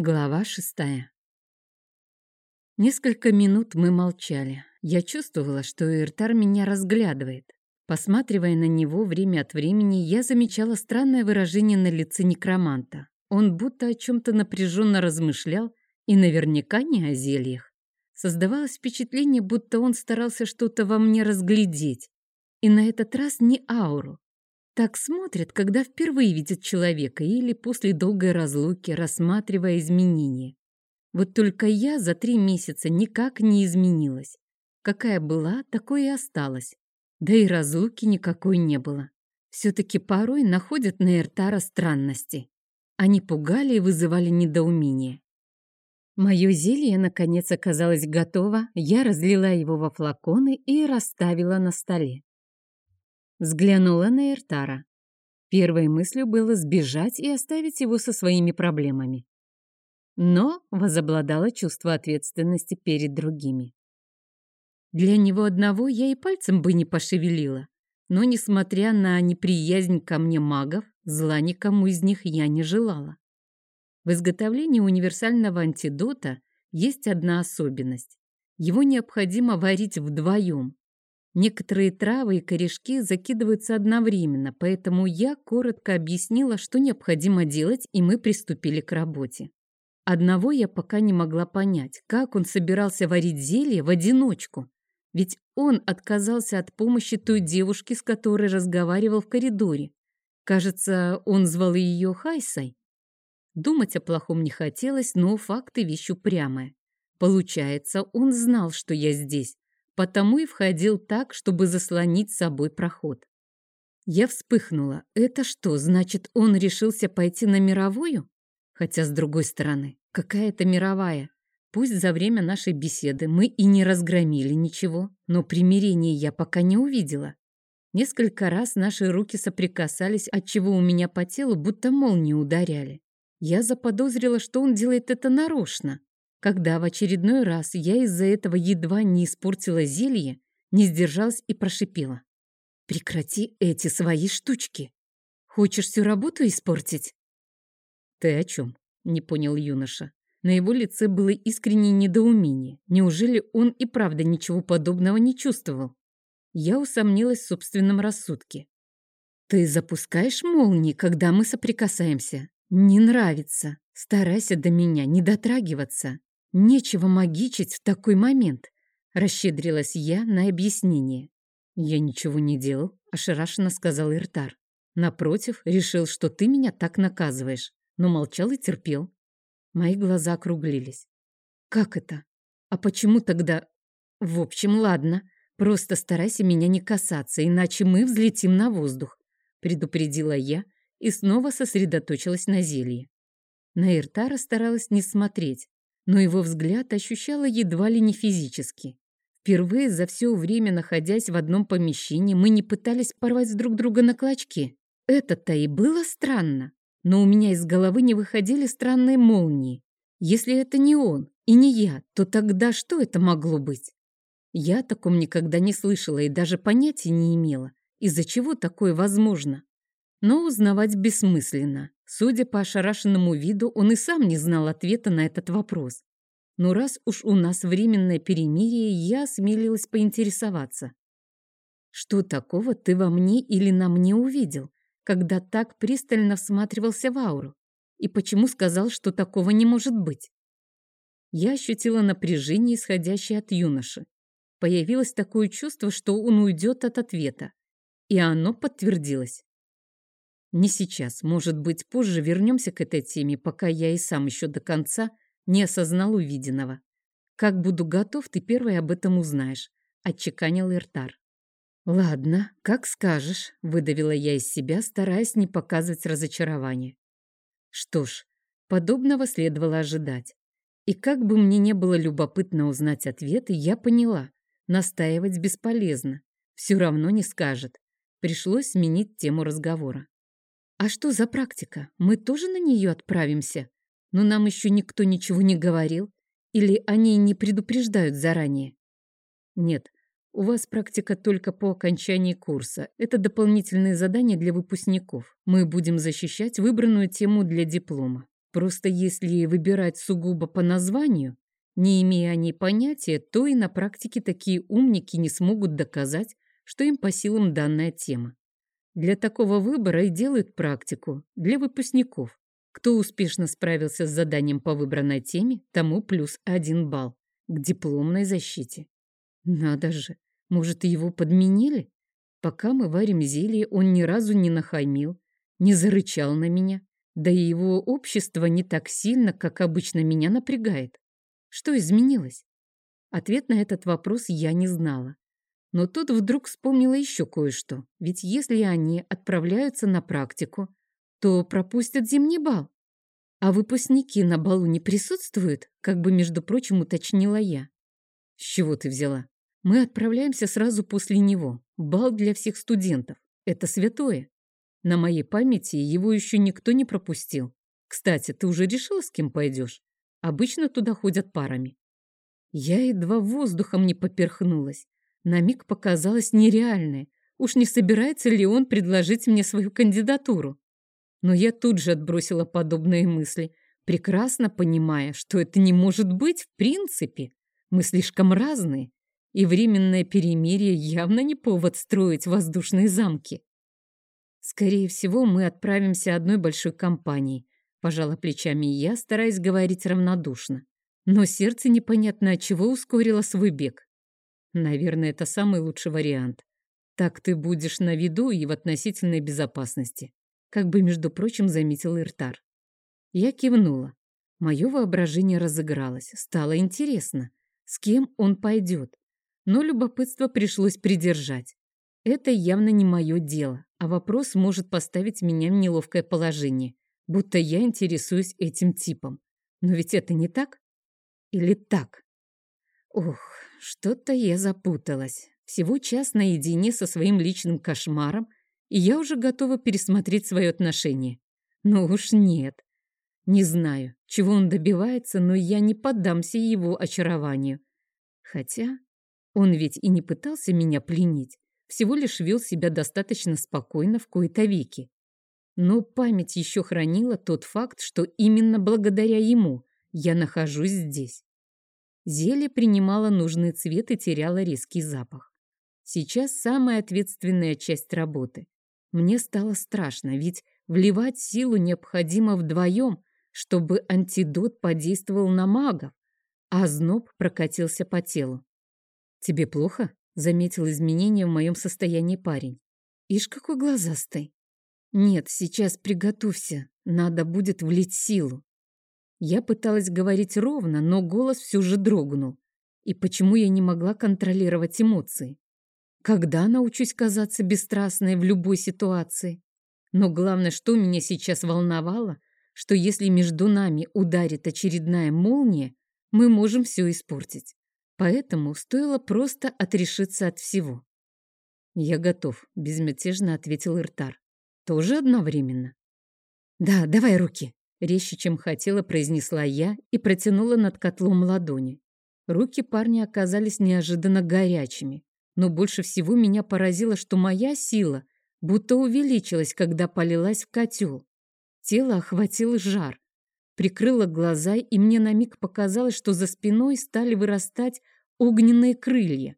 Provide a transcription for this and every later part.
Глава шестая. Несколько минут мы молчали. Я чувствовала, что Иртар меня разглядывает. Посматривая на него время от времени, я замечала странное выражение на лице некроманта. Он будто о чем-то напряженно размышлял и наверняка не о зельях. Создавалось впечатление, будто он старался что-то во мне разглядеть. И на этот раз не ауру, так смотрят, когда впервые видят человека или после долгой разлуки, рассматривая изменения. Вот только я за три месяца никак не изменилась. Какая была, такой и осталась. Да и разлуки никакой не было. Все-таки порой находят на Эртара странности. Они пугали и вызывали недоумение. Мое зелье, наконец, оказалось готово, я разлила его во флаконы и расставила на столе. Взглянула на Эртара. Первой мыслью было сбежать и оставить его со своими проблемами. Но возобладало чувство ответственности перед другими. Для него одного я и пальцем бы не пошевелила. Но, несмотря на неприязнь ко мне магов, зла никому из них я не желала. В изготовлении универсального антидота есть одна особенность. Его необходимо варить вдвоем, Некоторые травы и корешки закидываются одновременно, поэтому я коротко объяснила, что необходимо делать, и мы приступили к работе. Одного я пока не могла понять, как он собирался варить зелье в одиночку. Ведь он отказался от помощи той девушки, с которой разговаривал в коридоре. Кажется, он звал ее Хайсой. Думать о плохом не хотелось, но факты вещь упрямая. Получается, он знал, что я здесь, потому и входил так, чтобы заслонить собой проход. Я вспыхнула. Это что, значит, он решился пойти на мировую? Хотя, с другой стороны, какая это мировая? Пусть за время нашей беседы мы и не разгромили ничего, но примирения я пока не увидела. Несколько раз наши руки соприкасались, отчего у меня по телу будто молнии ударяли. Я заподозрила, что он делает это нарочно. Когда в очередной раз я из-за этого едва не испортила зелье, не сдержалась и прошипела. «Прекрати эти свои штучки. Хочешь всю работу испортить?» «Ты о чем?» — не понял юноша. На его лице было искреннее недоумение. Неужели он и правда ничего подобного не чувствовал? Я усомнилась в собственном рассудке. «Ты запускаешь молнии, когда мы соприкасаемся. Не нравится. Старайся до меня не дотрагиваться. Нечего магичить в такой момент, расщедрилась я на объяснение. Я ничего не делал, ошарашенно сказал Иртар. Напротив, решил, что ты меня так наказываешь, но молчал и терпел. Мои глаза округлились. Как это? А почему тогда... В общем, ладно, просто старайся меня не касаться, иначе мы взлетим на воздух, предупредила я и снова сосредоточилась на зелье. На Иртара старалась не смотреть, но его взгляд ощущала едва ли не физически. Впервые за все время, находясь в одном помещении, мы не пытались порвать друг друга на клочки. Это-то и было странно. Но у меня из головы не выходили странные молнии. Если это не он и не я, то тогда что это могло быть? Я о таком никогда не слышала и даже понятия не имела, из-за чего такое возможно. Но узнавать бессмысленно. Судя по ошарашенному виду, он и сам не знал ответа на этот вопрос. Но раз уж у нас временное перемирие, я осмелилась поинтересоваться. Что такого ты во мне или на мне увидел, когда так пристально всматривался в ауру? И почему сказал, что такого не может быть? Я ощутила напряжение, исходящее от юноши. Появилось такое чувство, что он уйдет от ответа. И оно подтвердилось. Не сейчас, может быть, позже вернемся к этой теме, пока я и сам еще до конца не осознал увиденного. Как буду готов, ты первый об этом узнаешь, отчеканил Иртар. Ладно, как скажешь, выдавила я из себя, стараясь не показывать разочарование. Что ж, подобного следовало ожидать. И как бы мне не было любопытно узнать ответы, я поняла, настаивать бесполезно, все равно не скажет. Пришлось сменить тему разговора. А что за практика? Мы тоже на нее отправимся? Но нам еще никто ничего не говорил? Или они не предупреждают заранее? Нет, у вас практика только по окончании курса. Это дополнительные задания для выпускников. Мы будем защищать выбранную тему для диплома. Просто если выбирать сугубо по названию, не имея о ней понятия, то и на практике такие умники не смогут доказать, что им по силам данная тема. Для такого выбора и делают практику для выпускников. Кто успешно справился с заданием по выбранной теме, тому плюс один балл к дипломной защите. Надо же, может, его подменили? Пока мы варим зелье, он ни разу не нахамил, не зарычал на меня. Да и его общество не так сильно, как обычно меня напрягает. Что изменилось? Ответ на этот вопрос я не знала. Но тут вдруг вспомнила еще кое-что. Ведь если они отправляются на практику, то пропустят зимний бал. А выпускники на балу не присутствуют, как бы, между прочим, уточнила я. С чего ты взяла? Мы отправляемся сразу после него. Бал для всех студентов. Это святое. На моей памяти его еще никто не пропустил. Кстати, ты уже решила, с кем пойдешь? Обычно туда ходят парами. Я едва воздухом не поперхнулась. На миг показалось нереальное. Уж не собирается ли он предложить мне свою кандидатуру? Но я тут же отбросила подобные мысли, прекрасно понимая, что это не может быть в принципе. Мы слишком разные, и временное перемирие явно не повод строить воздушные замки. Скорее всего, мы отправимся одной большой компанией, пожала плечами я, стараясь говорить равнодушно. Но сердце непонятно от чего ускорило свой бег. Наверное, это самый лучший вариант. Так ты будешь на виду и в относительной безопасности, как бы, между прочим, заметил Иртар. Я кивнула. Мое воображение разыгралось. Стало интересно, с кем он пойдет. Но любопытство пришлось придержать. Это явно не мое дело, а вопрос может поставить меня в неловкое положение, будто я интересуюсь этим типом. Но ведь это не так? Или так? Ох, что-то я запуталась. Всего час наедине со своим личным кошмаром, и я уже готова пересмотреть свое отношение. Но уж нет. Не знаю, чего он добивается, но я не поддамся его очарованию. Хотя он ведь и не пытался меня пленить всего лишь вел себя достаточно спокойно в кои-то веки. Но память еще хранила тот факт, что именно благодаря ему я нахожусь здесь. Зелье принимало нужный цвет и теряло резкий запах. Сейчас самая ответственная часть работы. Мне стало страшно, ведь вливать силу необходимо вдвоем, чтобы антидот подействовал на магов, а зноб прокатился по телу. «Тебе плохо?» Заметил изменения в моем состоянии парень. Ишь, какой глазастый. Нет, сейчас приготовься. Надо будет влить силу. Я пыталась говорить ровно, но голос все же дрогнул. И почему я не могла контролировать эмоции? Когда научусь казаться бесстрастной в любой ситуации? Но главное, что меня сейчас волновало, что если между нами ударит очередная молния, мы можем все испортить. Поэтому стоило просто отрешиться от всего. «Я готов», — безмятежно ответил Иртар. «Тоже одновременно?» «Да, давай руки», — резче, чем хотела, произнесла я и протянула над котлом ладони. Руки парня оказались неожиданно горячими, но больше всего меня поразило, что моя сила будто увеличилась, когда полилась в котел. Тело охватил жар, Прикрыла глаза, и мне на миг показалось, что за спиной стали вырастать огненные крылья.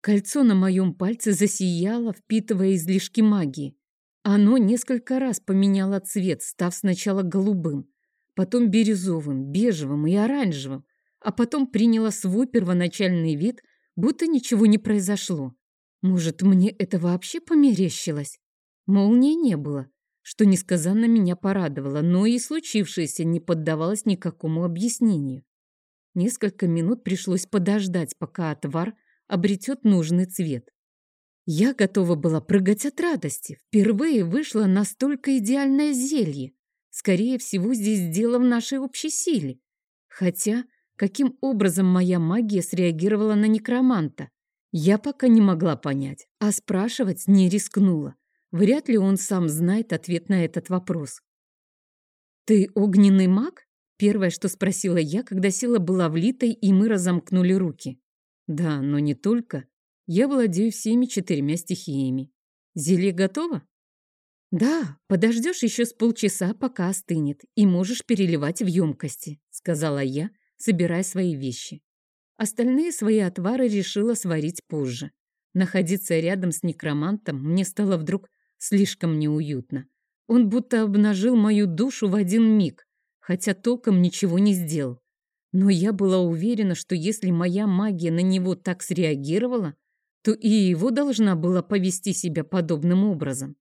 Кольцо на моем пальце засияло, впитывая излишки магии. Оно несколько раз поменяло цвет, став сначала голубым, потом бирюзовым, бежевым и оранжевым, а потом приняло свой первоначальный вид, будто ничего не произошло. Может, мне это вообще померещилось? Молнии не было, что несказанно меня порадовало, но и случившееся не поддавалось никакому объяснению. Несколько минут пришлось подождать, пока отвар обретет нужный цвет. Я готова была прыгать от радости. Впервые вышло настолько идеальное зелье. Скорее всего, здесь дело в нашей общей силе. Хотя, каким образом моя магия среагировала на некроманта, я пока не могла понять, а спрашивать не рискнула. Вряд ли он сам знает ответ на этот вопрос. «Ты огненный маг?» Первое, что спросила я, когда сила была влитой, и мы разомкнули руки. «Да, но не только. Я владею всеми четырьмя стихиями. Зелье готово?» «Да, подождешь еще с полчаса, пока остынет, и можешь переливать в емкости», — сказала я, собирая свои вещи. Остальные свои отвары решила сварить позже. Находиться рядом с некромантом мне стало вдруг слишком неуютно. Он будто обнажил мою душу в один миг, хотя толком ничего не сделал. Но я была уверена, что если моя магия на него так среагировала, то и его должна была повести себя подобным образом.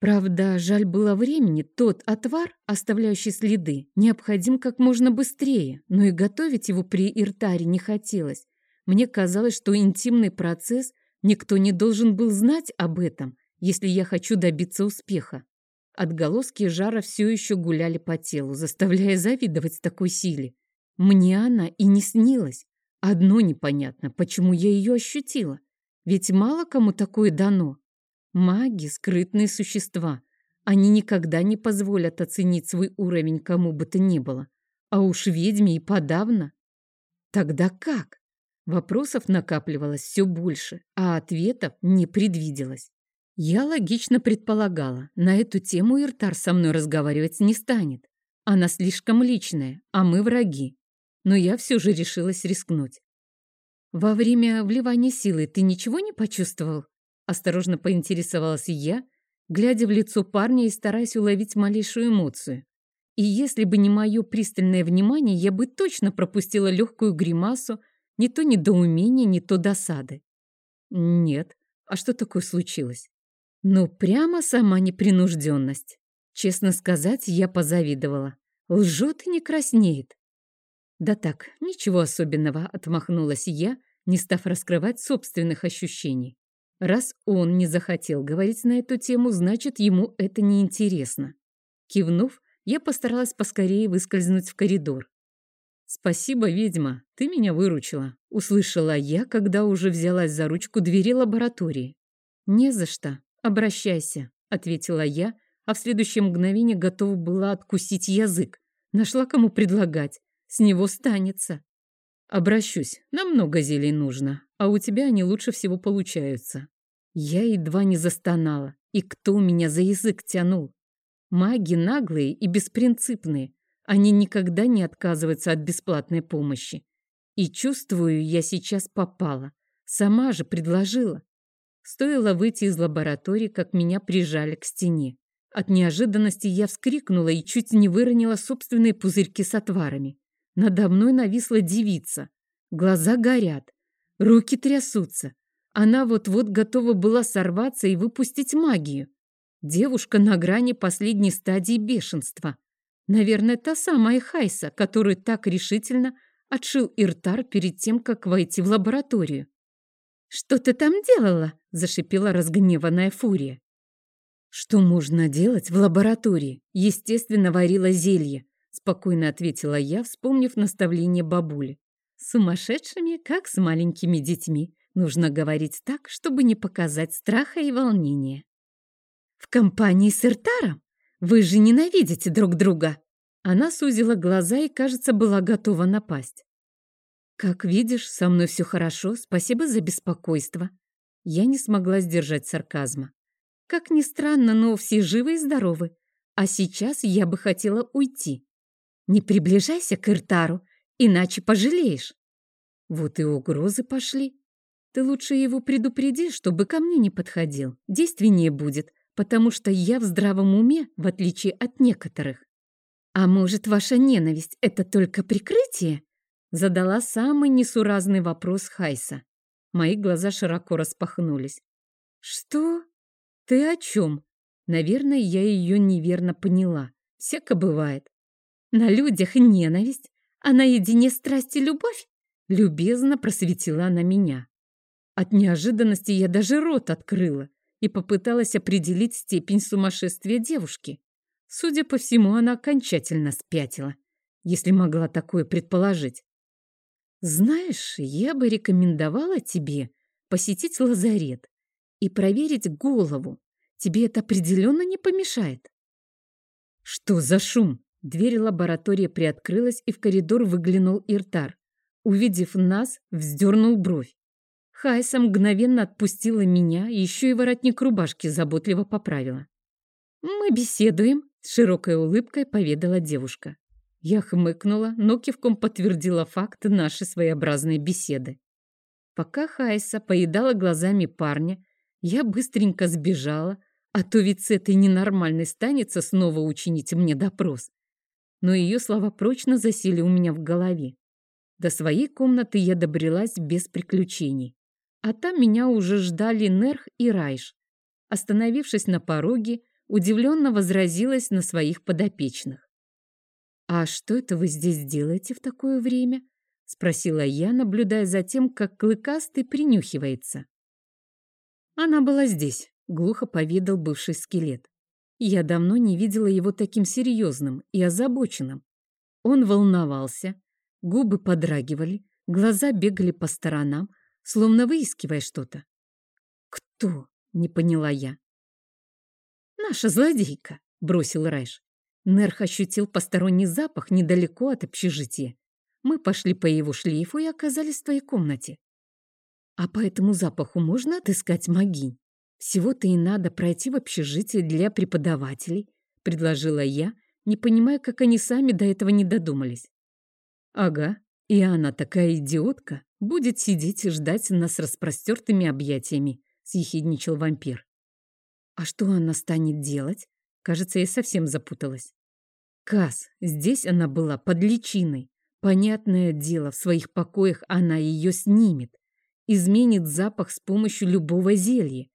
Правда, жаль было времени, тот отвар, оставляющий следы, необходим как можно быстрее, но и готовить его при Иртаре не хотелось. Мне казалось, что интимный процесс никто не должен был знать об этом, если я хочу добиться успеха. Отголоски жара все еще гуляли по телу, заставляя завидовать такой силе. Мне она и не снилась. Одно непонятно, почему я ее ощутила. Ведь мало кому такое дано. Маги — скрытные существа. Они никогда не позволят оценить свой уровень кому бы то ни было. А уж ведьме и подавно. Тогда как? Вопросов накапливалось все больше, а ответов не предвиделось. Я логично предполагала, на эту тему Иртар со мной разговаривать не станет. Она слишком личная, а мы враги. Но я все же решилась рискнуть. Во время вливания силы ты ничего не почувствовал? Осторожно поинтересовалась я, глядя в лицо парня и стараясь уловить малейшую эмоцию. И если бы не мое пристальное внимание, я бы точно пропустила легкую гримасу, не то недоумение, не то досады. Нет. А что такое случилось? Ну, прямо сама непринужденность. Честно сказать, я позавидовала. Лжет и не краснеет. Да так, ничего особенного, отмахнулась я, не став раскрывать собственных ощущений. Раз он не захотел говорить на эту тему, значит, ему это неинтересно. Кивнув, я постаралась поскорее выскользнуть в коридор. «Спасибо, ведьма, ты меня выручила», — услышала я, когда уже взялась за ручку двери лаборатории. «Не за что, обращайся», — ответила я, а в следующее мгновение готова была откусить язык. Нашла кому предлагать, с него станется. «Обращусь, нам много зелий нужно, а у тебя они лучше всего получаются». Я едва не застонала. И кто меня за язык тянул? Маги наглые и беспринципные. Они никогда не отказываются от бесплатной помощи. И чувствую, я сейчас попала. Сама же предложила. Стоило выйти из лаборатории, как меня прижали к стене. От неожиданности я вскрикнула и чуть не выронила собственные пузырьки с отварами. Надо мной нависла девица. Глаза горят, руки трясутся. Она вот-вот готова была сорваться и выпустить магию. Девушка на грани последней стадии бешенства. Наверное, та самая Хайса, которую так решительно отшил Иртар перед тем, как войти в лабораторию. «Что ты там делала?» – зашипела разгневанная фурия. «Что можно делать в лаборатории? Естественно, варила зелье спокойно ответила я, вспомнив наставление бабули. Сумасшедшими, как с маленькими детьми. Нужно говорить так, чтобы не показать страха и волнения. В компании с Иртаром? Вы же ненавидите друг друга. Она сузила глаза и, кажется, была готова напасть. Как видишь, со мной все хорошо, спасибо за беспокойство. Я не смогла сдержать сарказма. Как ни странно, но все живы и здоровы. А сейчас я бы хотела уйти. Не приближайся к Иртару, иначе пожалеешь. Вот и угрозы пошли. Ты лучше его предупреди, чтобы ко мне не подходил. Действеннее будет, потому что я в здравом уме, в отличие от некоторых. А может, ваша ненависть — это только прикрытие? Задала самый несуразный вопрос Хайса. Мои глаза широко распахнулись. Что? Ты о чем? Наверное, я ее неверно поняла. Всяко бывает. На людях ненависть, а наедине страсть и любовь? Любезно просветила она меня. От неожиданности я даже рот открыла и попыталась определить степень сумасшествия девушки. Судя по всему, она окончательно спятила, если могла такое предположить. Знаешь, я бы рекомендовала тебе посетить лазарет и проверить голову. Тебе это определенно не помешает. Что за шум? Дверь лаборатории приоткрылась, и в коридор выглянул Иртар. Увидев нас, вздернул бровь. Хайса мгновенно отпустила меня, еще и воротник рубашки заботливо поправила. «Мы беседуем», — с широкой улыбкой поведала девушка. Я хмыкнула, но кивком подтвердила факт нашей своеобразной беседы. Пока Хайса поедала глазами парня, я быстренько сбежала, а то ведь с этой ненормальной станется снова учинить мне допрос. Но ее слова прочно засели у меня в голове. До своей комнаты я добрелась без приключений. А там меня уже ждали Нерх и Райш. Остановившись на пороге, удивленно возразилась на своих подопечных. «А что это вы здесь делаете в такое время?» — спросила я, наблюдая за тем, как Клыкастый принюхивается. «Она была здесь», — глухо поведал бывший скелет. Я давно не видела его таким серьезным и озабоченным. Он волновался, губы подрагивали, глаза бегали по сторонам, словно выискивая что-то. «Кто?» — не поняла я. «Наша злодейка», — бросил Райш. Нерх ощутил посторонний запах недалеко от общежития. Мы пошли по его шлейфу и оказались в твоей комнате. А по этому запаху можно отыскать могинь? Всего-то и надо пройти в общежитие для преподавателей, предложила я, не понимая, как они сами до этого не додумались. Ага, и она такая идиотка, будет сидеть и ждать нас распростертыми объятиями, съехидничал вампир. А что она станет делать? Кажется, я совсем запуталась. Кас, здесь она была под личиной. Понятное дело, в своих покоях она ее снимет. Изменит запах с помощью любого зелья.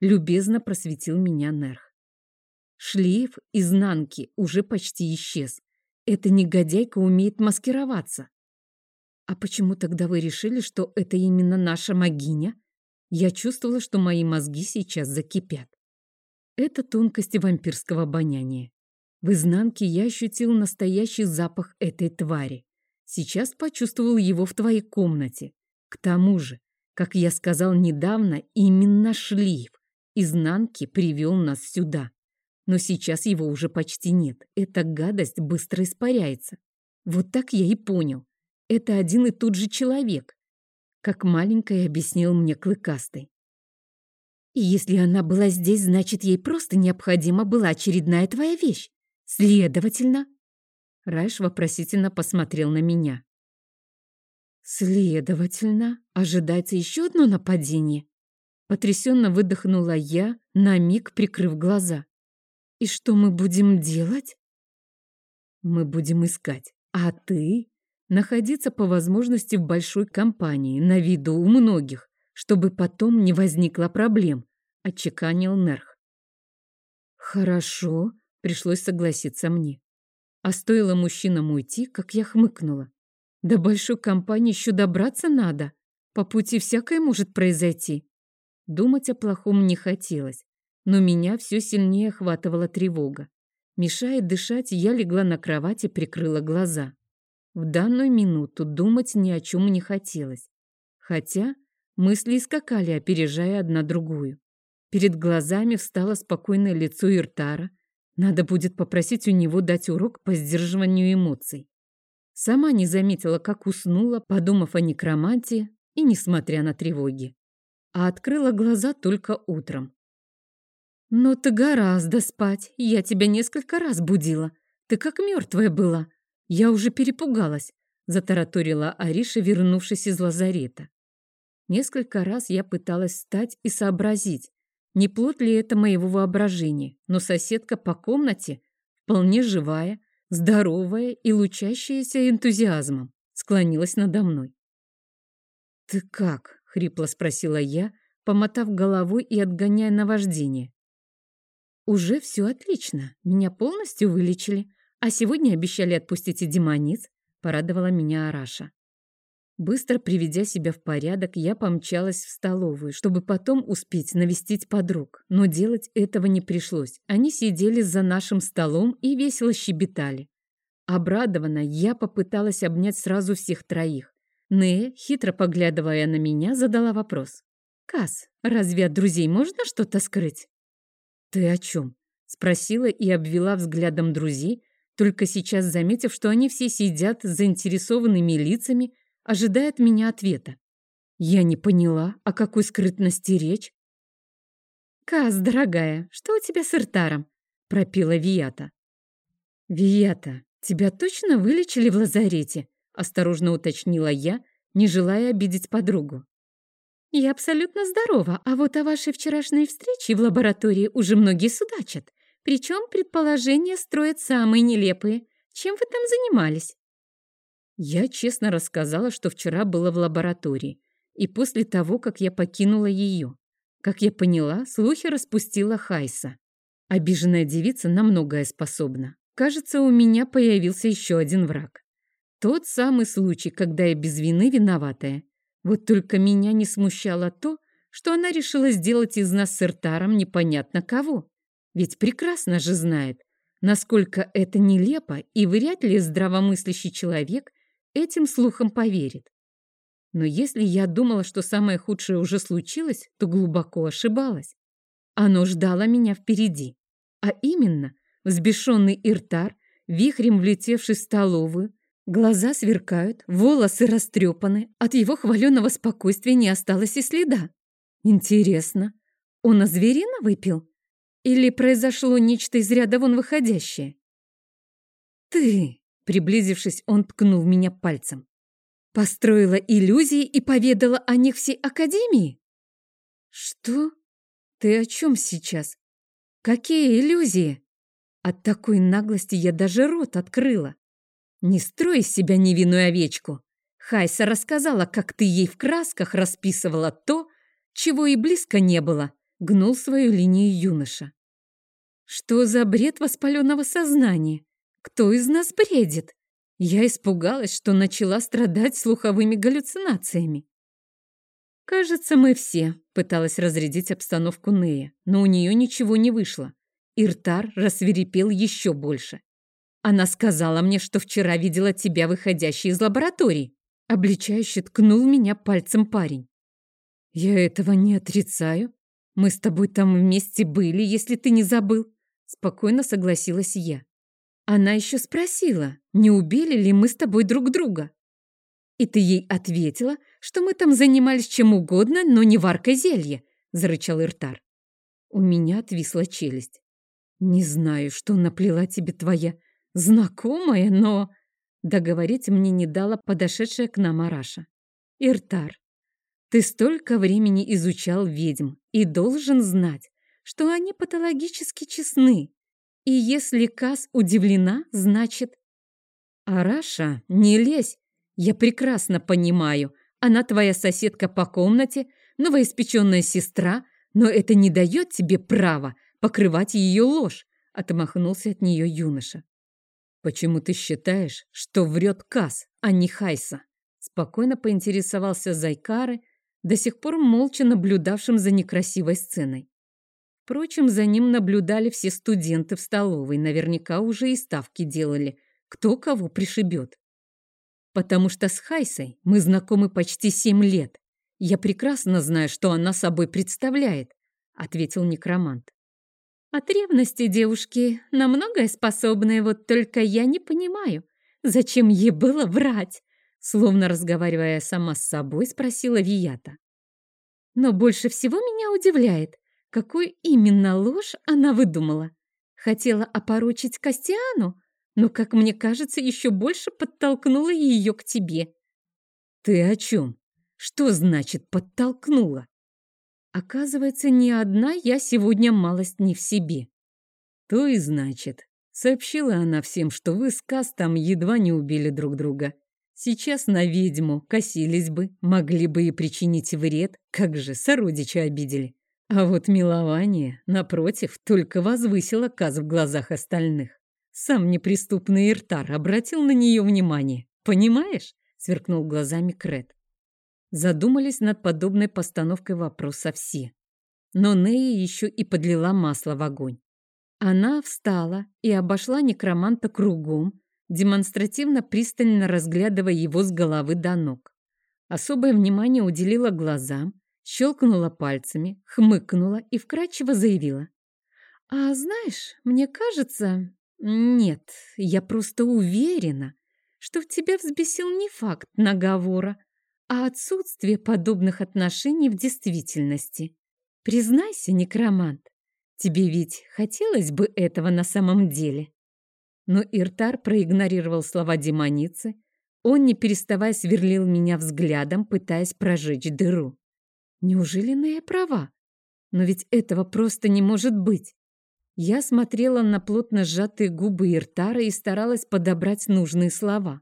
Любезно просветил меня Нерх. Шлейф изнанки уже почти исчез. Эта негодяйка умеет маскироваться. А почему тогда вы решили, что это именно наша могиня? Я чувствовала, что мои мозги сейчас закипят. Это тонкости вампирского обоняния. В изнанке я ощутил настоящий запах этой твари. Сейчас почувствовал его в твоей комнате. К тому же, как я сказал недавно, именно шлейф изнанки привел нас сюда. Но сейчас его уже почти нет. Эта гадость быстро испаряется. Вот так я и понял. Это один и тот же человек. Как маленькая объяснил мне Клыкастый. И если она была здесь, значит, ей просто необходима была очередная твоя вещь. Следовательно, Райш вопросительно посмотрел на меня. Следовательно, ожидается еще одно нападение. Потрясенно выдохнула я, на миг прикрыв глаза. И что мы будем делать? Мы будем искать. А ты? Находиться по возможности в большой компании, на виду у многих, чтобы потом не возникло проблем, отчеканил Нерх. Хорошо, Пришлось согласиться мне. А стоило мужчинам уйти, как я хмыкнула. До большой компании еще добраться надо. По пути всякое может произойти. Думать о плохом не хотелось, но меня все сильнее охватывала тревога. Мешая дышать, я легла на кровати и прикрыла глаза. В данную минуту думать ни о чем не хотелось. Хотя мысли скакали, опережая одна другую. Перед глазами встало спокойное лицо Иртара, надо будет попросить у него дать урок по сдерживанию эмоций. Сама не заметила, как уснула, подумав о некромантии и несмотря на тревоги. А открыла глаза только утром. «Но ты гораздо спать. Я тебя несколько раз будила. Ты как мертвая была. Я уже перепугалась», — затараторила Ариша, вернувшись из лазарета. Несколько раз я пыталась встать и сообразить, не плод ли это моего воображения, но соседка по комнате вполне живая, здоровая и лучащаяся энтузиазмом склонилась надо мной. «Ты как?» — хрипло спросила я, помотав головой и отгоняя наваждение. «Уже все отлично. Меня полностью вылечили. А сегодня обещали отпустить и демониц», — порадовала меня Араша. Быстро приведя себя в порядок, я помчалась в столовую, чтобы потом успеть навестить подруг. Но делать этого не пришлось. Они сидели за нашим столом и весело щебетали. Обрадованно, я попыталась обнять сразу всех троих. Нея, хитро поглядывая на меня, задала вопрос. «Кас, разве от друзей можно что-то скрыть?» «Ты о чем?» — спросила и обвела взглядом друзей, только сейчас заметив, что они все сидят с заинтересованными лицами, ожидая от меня ответа. Я не поняла, о какой скрытности речь. «Каз, дорогая, что у тебя с Иртаром? — пропила Вията. «Вията, тебя точно вылечили в лазарете?» — осторожно уточнила я, не желая обидеть подругу. «Я абсолютно здорова, а вот о вашей вчерашней встрече в лаборатории уже многие судачат. Причем предположения строят самые нелепые. Чем вы там занимались?» Я честно рассказала, что вчера было в лаборатории, и после того, как я покинула ее. Как я поняла, слухи распустила Хайса. Обиженная девица на многое способна. Кажется, у меня появился еще один враг. Тот самый случай, когда я без вины виноватая. Вот только меня не смущало то, что она решила сделать из нас с Иртаром непонятно кого. Ведь прекрасно же знает, насколько это нелепо, и вряд ли здравомыслящий человек этим слухам поверит. Но если я думала, что самое худшее уже случилось, то глубоко ошибалась. Оно ждало меня впереди. А именно, взбешенный Иртар, вихрем влетевший в столовую, глаза сверкают, волосы растрепаны, от его хваленого спокойствия не осталось и следа. Интересно, он о зверина выпил? Или произошло нечто из ряда вон выходящее? «Ты!» — приблизившись, он ткнул меня пальцем. «Построила иллюзии и поведала о них всей Академии?» «Что? Ты о чем сейчас? Какие иллюзии?» От такой наглости я даже рот открыла. «Не строй из себя невинную овечку!» Хайса рассказала, как ты ей в красках расписывала то, чего и близко не было, гнул свою линию юноша. Что за бред воспаленного сознания? Кто из нас бредит? Я испугалась, что начала страдать слуховыми галлюцинациями. «Кажется, мы все», — пыталась разрядить обстановку Нея, но у нее ничего не вышло. Иртар рассверепел еще больше. «Она сказала мне, что вчера видела тебя, выходящей из лаборатории», — обличающе ткнул меня пальцем парень. «Я этого не отрицаю. Мы с тобой там вместе были, если ты не забыл. Спокойно согласилась я. Она еще спросила, не убили ли мы с тобой друг друга. И ты ей ответила, что мы там занимались чем угодно, но не варкой зелья, зарычал Иртар. У меня отвисла челюсть. Не знаю, что наплела тебе твоя знакомая, но... Договорить мне не дала подошедшая к нам Араша. Иртар, ты столько времени изучал ведьм и должен знать, что они патологически честны. И если Кас удивлена, значит... Араша, не лезь. Я прекрасно понимаю. Она твоя соседка по комнате, новоиспеченная сестра, но это не дает тебе права покрывать ее ложь, отмахнулся от нее юноша. Почему ты считаешь, что врет Кас, а не Хайса? Спокойно поинтересовался Зайкары, до сих пор молча наблюдавшим за некрасивой сценой. Впрочем, за ним наблюдали все студенты в столовой, наверняка уже и ставки делали, кто кого пришибет. Потому что с Хайсой мы знакомы почти семь лет. Я прекрасно знаю, что она собой представляет, ответил некромант. От ревности девушки на многое способны, вот только я не понимаю, зачем ей было врать. Словно разговаривая сама с собой, спросила Вията. Но больше всего меня удивляет, какую именно ложь она выдумала. Хотела опорочить Костяну, но, как мне кажется, еще больше подтолкнула ее к тебе. Ты о чем? Что значит подтолкнула? Оказывается, не одна я сегодня малость не в себе. То и значит. Сообщила она всем, что вы с Кастом едва не убили друг друга. Сейчас на ведьму косились бы, могли бы и причинить вред, как же сородича обидели. А вот милование, напротив, только возвысило Каз в глазах остальных. Сам неприступный Иртар обратил на нее внимание. «Понимаешь?» — сверкнул глазами Крет. Задумались над подобной постановкой вопроса все. Но Нея еще и подлила масло в огонь. Она встала и обошла некроманта кругом, демонстративно пристально разглядывая его с головы до ног. Особое внимание уделила глазам, щелкнула пальцами, хмыкнула и вкрадчиво заявила. «А знаешь, мне кажется... Нет, я просто уверена, что в тебя взбесил не факт наговора, а отсутствие подобных отношений в действительности. Признайся, некромант, Тебе ведь хотелось бы этого на самом деле?» Но Иртар проигнорировал слова демоницы. Он, не переставая, сверлил меня взглядом, пытаясь прожечь дыру. Неужели Нея права? Но ведь этого просто не может быть. Я смотрела на плотно сжатые губы Иртара и старалась подобрать нужные слова.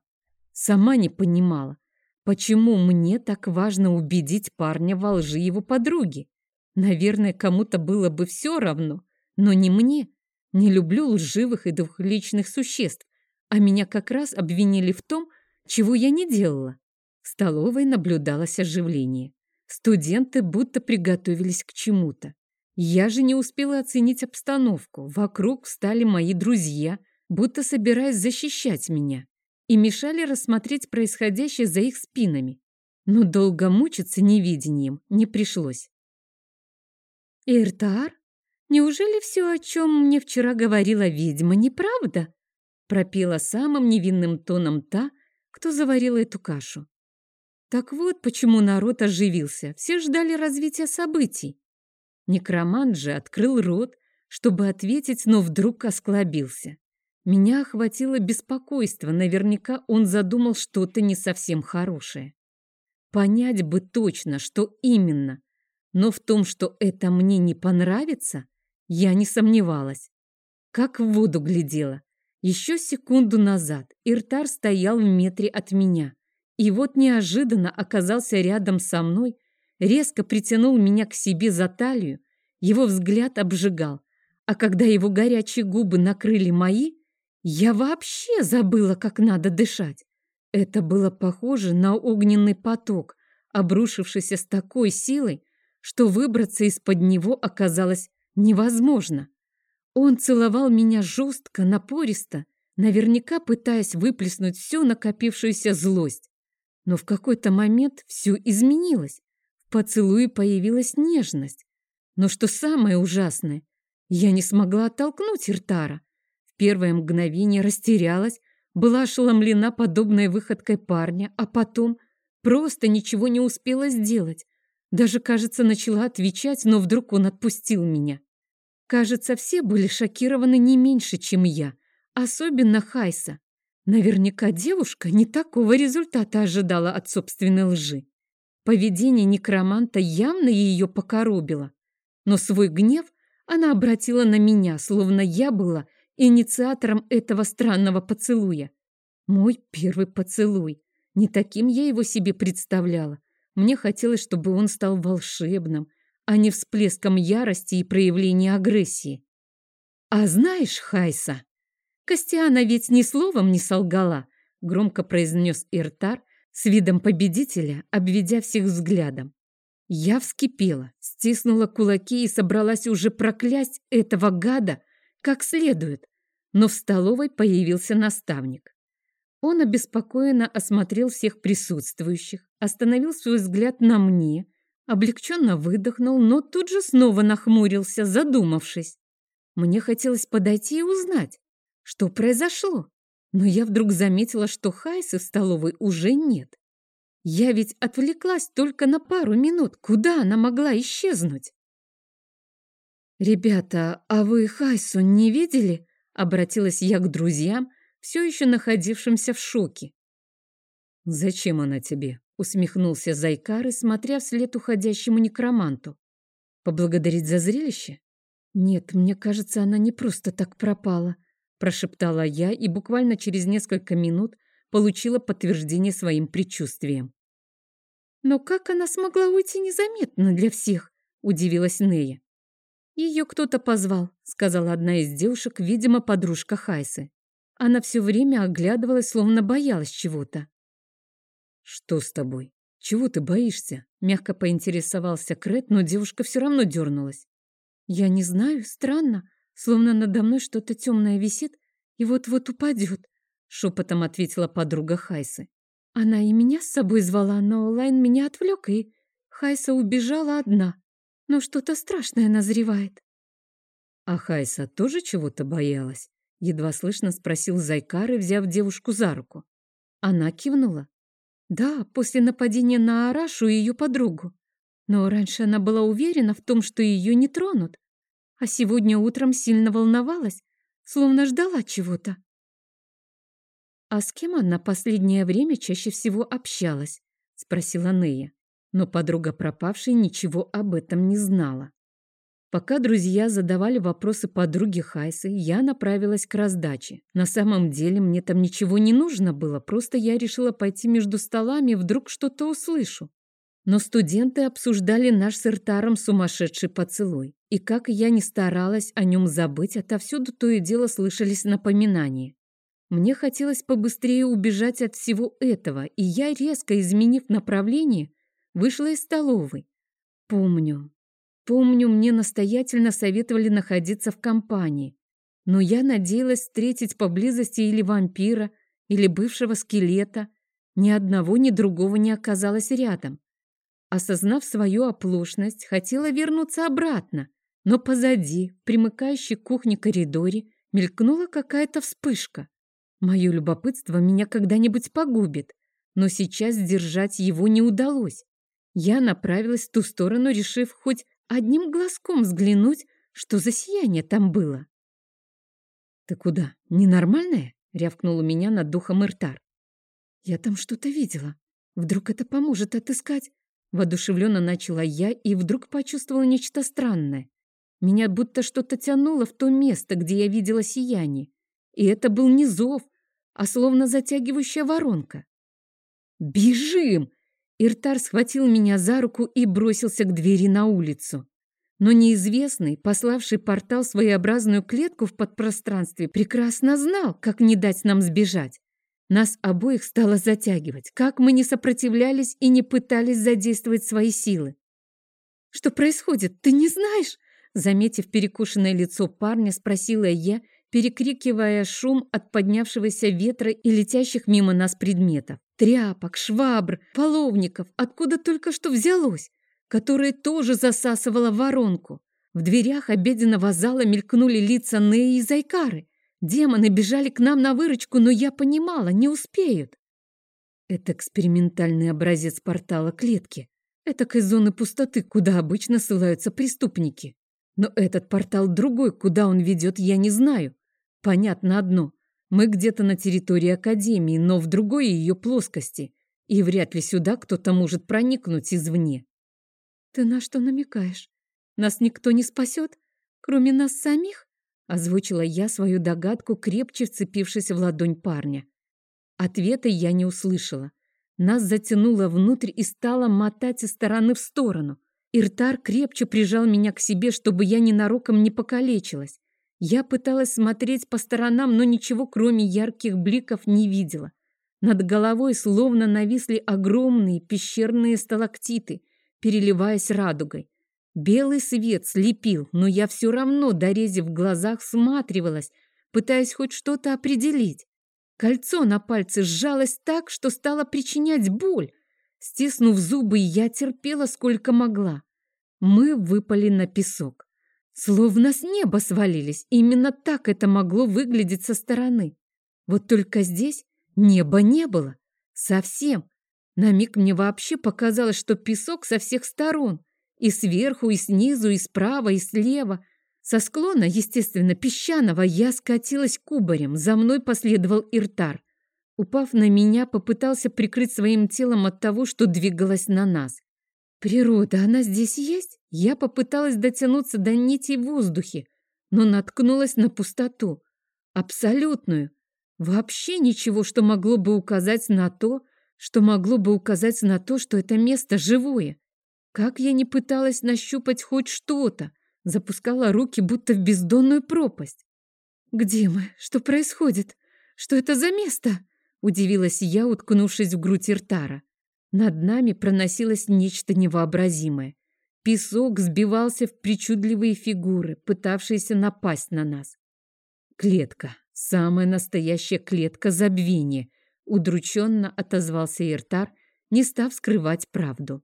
Сама не понимала, почему мне так важно убедить парня во лжи его подруги. Наверное, кому-то было бы все равно, но не мне. Не люблю лживых и двухличных существ, а меня как раз обвинили в том, чего я не делала. В столовой наблюдалось оживление. Студенты будто приготовились к чему-то. Я же не успела оценить обстановку. Вокруг встали мои друзья, будто собираясь защищать меня, и мешали рассмотреть происходящее за их спинами. Но долго мучиться невидением не пришлось. «Иртар, неужели все, о чем мне вчера говорила ведьма, неправда?» пропела самым невинным тоном та, кто заварила эту кашу. Так вот, почему народ оживился. Все ждали развития событий. Некромант же открыл рот, чтобы ответить, но вдруг осклобился. Меня охватило беспокойство. Наверняка он задумал что-то не совсем хорошее. Понять бы точно, что именно. Но в том, что это мне не понравится, я не сомневалась. Как в воду глядела. Еще секунду назад Иртар стоял в метре от меня. И вот неожиданно оказался рядом со мной, резко притянул меня к себе за талию, его взгляд обжигал, а когда его горячие губы накрыли мои, я вообще забыла, как надо дышать. Это было похоже на огненный поток, обрушившийся с такой силой, что выбраться из-под него оказалось невозможно. Он целовал меня жестко, напористо, наверняка пытаясь выплеснуть всю накопившуюся злость. Но в какой-то момент все изменилось. В поцелуе появилась нежность. Но что самое ужасное, я не смогла оттолкнуть Иртара. Первое мгновение растерялась, была ошеломлена подобной выходкой парня, а потом просто ничего не успела сделать. Даже, кажется, начала отвечать, но вдруг он отпустил меня. Кажется, все были шокированы не меньше, чем я, особенно Хайса. Наверняка девушка не такого результата ожидала от собственной лжи. Поведение некроманта явно ее покоробило. Но свой гнев она обратила на меня, словно я была инициатором этого странного поцелуя. Мой первый поцелуй. Не таким я его себе представляла. Мне хотелось, чтобы он стал волшебным, а не всплеском ярости и проявления агрессии. А знаешь, Хайса, Костяна ведь ни словом не солгала, громко произнес Иртар с видом победителя, обведя всех взглядом. Я вскипела, стиснула кулаки и собралась уже проклясть этого гада как следует, но в столовой появился наставник. Он обеспокоенно осмотрел всех присутствующих, остановил свой взгляд на мне, облегченно выдохнул, но тут же снова нахмурился, задумавшись. Мне хотелось подойти и узнать, что произошло? Но я вдруг заметила, что Хайсы в столовой уже нет. Я ведь отвлеклась только на пару минут. Куда она могла исчезнуть? «Ребята, а вы Хайсу не видели?» Обратилась я к друзьям, все еще находившимся в шоке. «Зачем она тебе?» Усмехнулся Зайкары, смотря вслед уходящему некроманту. «Поблагодарить за зрелище?» «Нет, мне кажется, она не просто так пропала прошептала я и буквально через несколько минут получила подтверждение своим предчувствиям. «Но как она смогла уйти незаметно для всех?» – удивилась Нея. «Ее кто-то позвал», – сказала одна из девушек, видимо, подружка Хайсы. Она все время оглядывалась, словно боялась чего-то. «Что с тобой? Чего ты боишься?» – мягко поинтересовался Крет, но девушка все равно дернулась. «Я не знаю, странно словно надо мной что-то темное висит и вот-вот упадет», — шепотом ответила подруга Хайсы. Она и меня с собой звала, но Лайн меня отвлек, и Хайса убежала одна. Но что-то страшное назревает. А Хайса тоже чего-то боялась? Едва слышно спросил Зайкары, взяв девушку за руку. Она кивнула. Да, после нападения на Арашу и ее подругу. Но раньше она была уверена в том, что ее не тронут. а сегодня утром сильно волновалась, словно ждала чего-то. «А с кем она последнее время чаще всего общалась?» — спросила Нея. Но подруга пропавшей ничего об этом не знала. Пока друзья задавали вопросы подруге Хайсы, я направилась к раздаче. На самом деле мне там ничего не нужно было, просто я решила пойти между столами, вдруг что-то услышу. Но студенты обсуждали наш с Иртаром сумасшедший поцелуй. И как я не старалась о нем забыть, отовсюду то и дело слышались напоминания. Мне хотелось побыстрее убежать от всего этого, и я, резко изменив направление, вышла из столовой. Помню, Помню, мне настоятельно советовали находиться в компании, но я надеялась встретить поблизости или вампира, или бывшего скелета. Ни одного, ни другого не оказалось рядом. Осознав свою оплошность, хотела вернуться обратно, но позади, примыкающей к кухне коридоре, мелькнула какая-то вспышка. Мое любопытство меня когда-нибудь погубит, но сейчас сдержать его не удалось. Я направилась в ту сторону, решив хоть одним глазком взглянуть, что за сияние там было. «Ты куда? Ненормальная?» — рявкнул у меня над духом Иртар. «Я там что-то видела. Вдруг это поможет отыскать?» Воодушевленно начала я и вдруг почувствовала нечто странное. Меня будто что-то тянуло в то место, где я видела сияние. И это был не зов, а словно затягивающая воронка. «Бежим!» Иртар схватил меня за руку и бросился к двери на улицу. Но неизвестный, пославший портал своеобразную клетку в подпространстве, прекрасно знал, как не дать нам сбежать. Нас обоих стало затягивать, как мы не сопротивлялись и не пытались задействовать свои силы. «Что происходит, ты не знаешь?» Заметив перекушенное лицо парня, спросила я, перекрикивая шум от поднявшегося ветра и летящих мимо нас предметов тряпок, швабр, половников, откуда только что взялось, которое тоже засасывало воронку. В дверях обеденного зала мелькнули лица Неи и Зайкары. Демоны бежали к нам на выручку, но я понимала, не успеют. Это экспериментальный образец портала клетки. Это из зоны пустоты, куда обычно ссылаются преступники. Но этот портал другой, куда он ведет, я не знаю. Понятно одно. Мы где-то на территории Академии, но в другой ее плоскости, и вряд ли сюда кто-то может проникнуть извне. «Ты на что намекаешь? Нас никто не спасет, кроме нас самих?» Озвучила я свою догадку, крепче вцепившись в ладонь парня. Ответа я не услышала. Нас затянуло внутрь и стало мотать из стороны в сторону. Иртар крепче прижал меня к себе, чтобы я ненароком не покалечилась. Я пыталась смотреть по сторонам, но ничего, кроме ярких бликов, не видела. Над головой словно нависли огромные пещерные сталактиты, переливаясь радугой. Белый свет слепил, но я все равно, дорезив в глазах, всматривалась, пытаясь хоть что-то определить. Кольцо на пальце сжалось так, что стало причинять боль. Стиснув зубы, я терпела сколько могла. Мы выпали на песок. Словно с неба свалились. Именно так это могло выглядеть со стороны. Вот только здесь неба не было. Совсем. На миг мне вообще показалось, что песок со всех сторон. И сверху, и снизу, и справа, и слева. Со склона, естественно, песчаного, я скатилась кубарем. За мной последовал Иртар. Упав на меня, попытался прикрыть своим телом от того, что двигалось на нас. Природа, она здесь есть? Я попыталась дотянуться до нити в воздухе, но наткнулась на пустоту. Абсолютную. Вообще ничего, что могло бы указать на то, что могло бы указать на то, что это место живое. Как я не пыталась нащупать хоть что-то, запускала руки будто в бездонную пропасть. «Где мы? Что происходит? Что это за место?» Удивилась я, уткнувшись в грудь Иртара. Над нами проносилось нечто невообразимое. Песок сбивался в причудливые фигуры, пытавшиеся напасть на нас. Клетка. Самая настоящая клетка забвения. Удрученно отозвался Иртар, не став скрывать правду.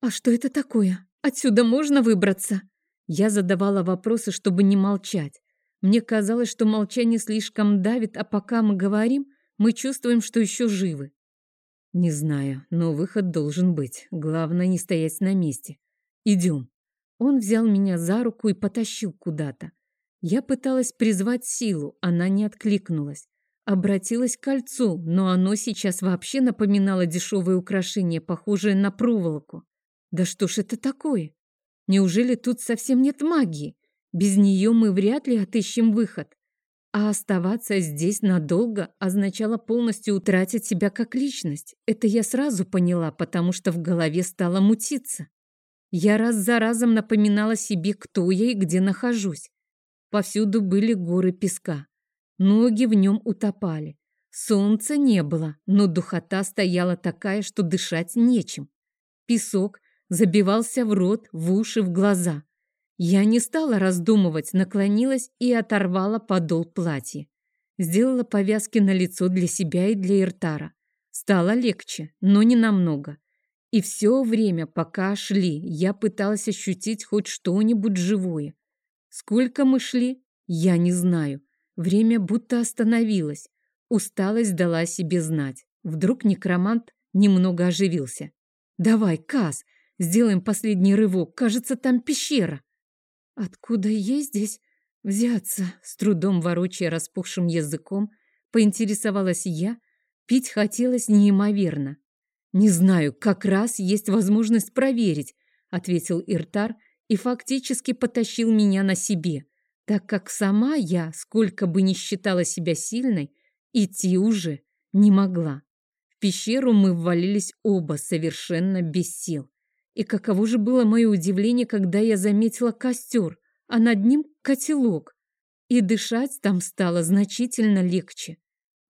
«А что это такое? Отсюда можно выбраться?» Я задавала вопросы, чтобы не молчать. Мне казалось, что молчание слишком давит, а пока мы говорим, мы чувствуем, что еще живы. Не знаю, но выход должен быть. Главное не стоять на месте. Идем. Он взял меня за руку и потащил куда-то. Я пыталась призвать силу, она не откликнулась. Обратилась к кольцу, но оно сейчас вообще напоминало дешевое украшение, похожее на проволоку. Да что ж это такое? Неужели тут совсем нет магии? Без нее мы вряд ли отыщем выход. А оставаться здесь надолго означало полностью утратить себя как личность. Это я сразу поняла, потому что в голове стало мутиться. Я раз за разом напоминала себе, кто я и где нахожусь. Повсюду были горы песка. Ноги в нем утопали. Солнца не было, но духота стояла такая, что дышать нечем. Песок забивался в рот, в уши, в глаза. Я не стала раздумывать, наклонилась и оторвала подол платья. Сделала повязки на лицо для себя и для Иртара. Стало легче, но не намного. И все время, пока шли, я пыталась ощутить хоть что-нибудь живое. Сколько мы шли, я не знаю. Время будто остановилось. Усталость дала себе знать. Вдруг некромант немного оживился. «Давай, Каз, сделаем последний рывок. Кажется, там пещера». «Откуда ей здесь взяться?» С трудом ворочая распухшим языком, поинтересовалась я. Пить хотелось неимоверно. «Не знаю, как раз есть возможность проверить», ответил Иртар и фактически потащил меня на себе, так как сама я, сколько бы ни считала себя сильной, идти уже не могла. В пещеру мы ввалились оба совершенно без сил. И каково же было мое удивление, когда я заметила костер, а над ним котелок. И дышать там стало значительно легче.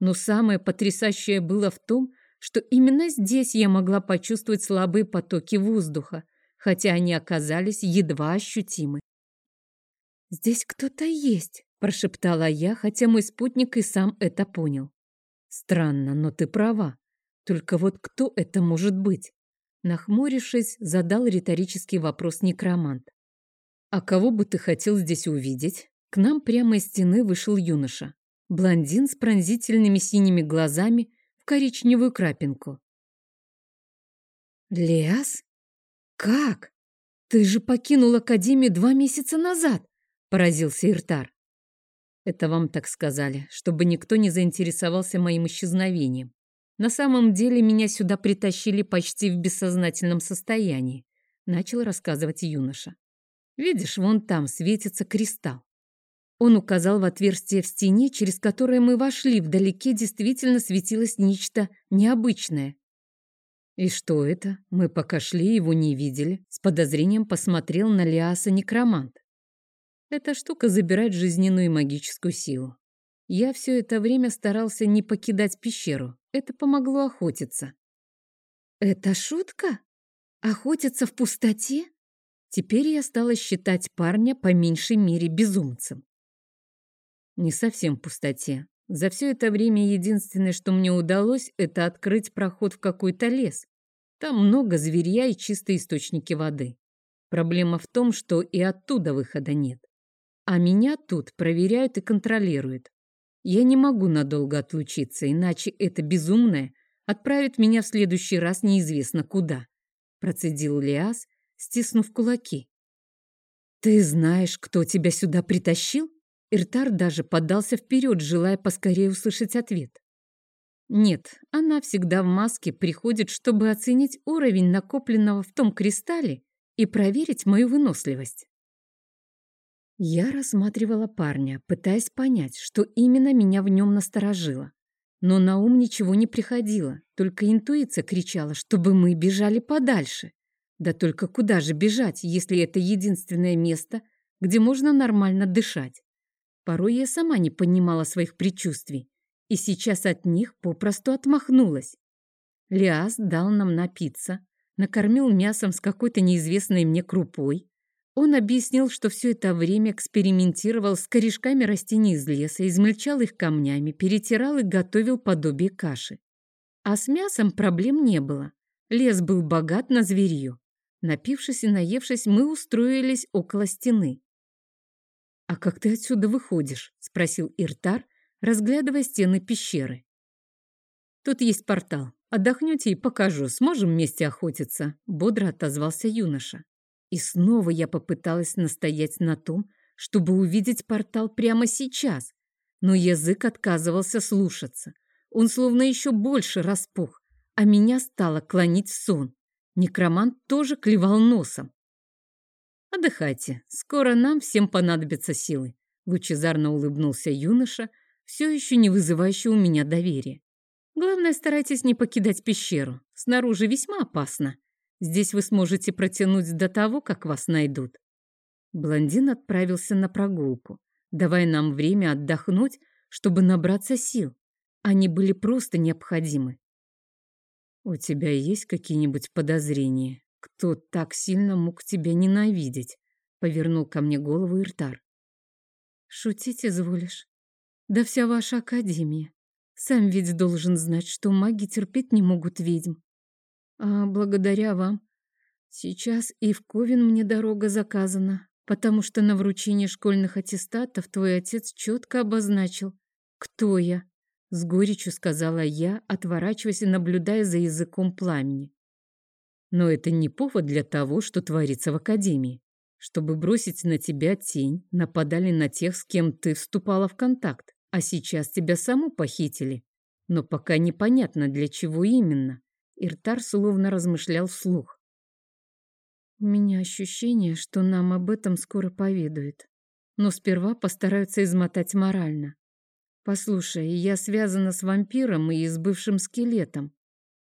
Но самое потрясающее было в том, что именно здесь я могла почувствовать слабые потоки воздуха, хотя они оказались едва ощутимы. «Здесь кто-то есть», – прошептала я, хотя мой спутник и сам это понял. «Странно, но ты права. Только вот кто это может быть?» Нахмурившись, задал риторический вопрос некромант. «А кого бы ты хотел здесь увидеть?» К нам прямо из стены вышел юноша. Блондин с пронзительными синими глазами в коричневую крапинку. «Лиас? Как? Ты же покинул Академию два месяца назад!» – поразился Иртар. «Это вам так сказали, чтобы никто не заинтересовался моим исчезновением. На самом деле меня сюда притащили почти в бессознательном состоянии, начал рассказывать юноша. Видишь, вон там светится кристалл. Он указал в отверстие в стене, через которое мы вошли. Вдалеке действительно светилось нечто необычное. И что это? Мы пока шли, его не видели. С подозрением посмотрел на Лиаса некромант. Эта штука забирает жизненную и магическую силу. Я все это время старался не покидать пещеру. Это помогло охотиться. «Это шутка? Охотиться в пустоте?» Теперь я стала считать парня по меньшей мере безумцем. Не совсем в пустоте. За все это время единственное, что мне удалось, это открыть проход в какой-то лес. Там много зверья и чистые источники воды. Проблема в том, что и оттуда выхода нет. А меня тут проверяют и контролируют. Я не могу надолго отлучиться, иначе это безумное отправит меня в следующий раз неизвестно куда. Процедил Лиас, стиснув кулаки. Ты знаешь, кто тебя сюда притащил? Иртар даже подался вперед, желая поскорее услышать ответ. Нет, она всегда в маске приходит, чтобы оценить уровень накопленного в том кристалле и проверить мою выносливость. Я рассматривала парня, пытаясь понять, что именно меня в нем насторожило. Но на ум ничего не приходило, только интуиция кричала, чтобы мы бежали подальше. Да только куда же бежать, если это единственное место, где можно нормально дышать? Порой я сама не понимала своих предчувствий, и сейчас от них попросту отмахнулась. Лиас дал нам напиться, накормил мясом с какой-то неизвестной мне крупой, он объяснил, что все это время экспериментировал с корешками растений из леса, измельчал их камнями, перетирал и готовил подобие каши. А с мясом проблем не было. Лес был богат на зверье. Напившись и наевшись, мы устроились около стены. «А как ты отсюда выходишь?» — спросил Иртар, разглядывая стены пещеры. «Тут есть портал. Отдохнете и покажу. Сможем вместе охотиться?» — бодро отозвался юноша. И снова я попыталась настоять на том, чтобы увидеть портал прямо сейчас, но язык отказывался слушаться. Он словно еще больше распух, а меня стало клонить в сон. Некромант тоже клевал носом. «Отдыхайте, скоро нам всем понадобятся силы», — лучезарно улыбнулся юноша, все еще не вызывающий у меня доверия. «Главное, старайтесь не покидать пещеру. Снаружи весьма опасно. Здесь вы сможете протянуть до того, как вас найдут». Блондин отправился на прогулку, давая нам время отдохнуть, чтобы набраться сил. Они были просто необходимы. «У тебя есть какие-нибудь подозрения?» «Кто так сильно мог тебя ненавидеть?» — повернул ко мне голову Иртар. «Шутить изволишь? Да вся ваша академия. Сам ведь должен знать, что маги терпеть не могут ведьм. А благодаря вам сейчас и в Ковен мне дорога заказана, потому что на вручение школьных аттестатов твой отец четко обозначил, кто я». С горечью сказала я, отворачиваясь и наблюдая за языком пламени. Но это не повод для того, что творится в Академии. Чтобы бросить на тебя тень, нападали на тех, с кем ты вступала в контакт, а сейчас тебя саму похитили. Но пока непонятно, для чего именно. Иртар словно размышлял вслух. У меня ощущение, что нам об этом скоро поведают. Но сперва постараются измотать морально. Послушай, я связана с вампиром и с бывшим скелетом.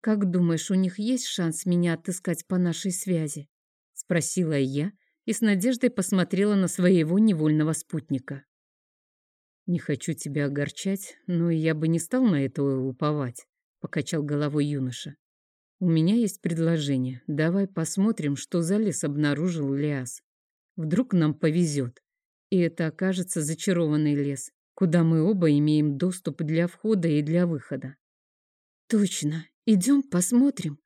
«Как думаешь, у них есть шанс меня отыскать по нашей связи?» — спросила я и с надеждой посмотрела на своего невольного спутника. «Не хочу тебя огорчать, но я бы не стал на это уповать», — покачал головой юноша. «У меня есть предложение. Давай посмотрим, что за лес обнаружил Лиас. Вдруг нам повезет, и это окажется зачарованный лес, куда мы оба имеем доступ для входа и для выхода». «Точно, Идем посмотрим.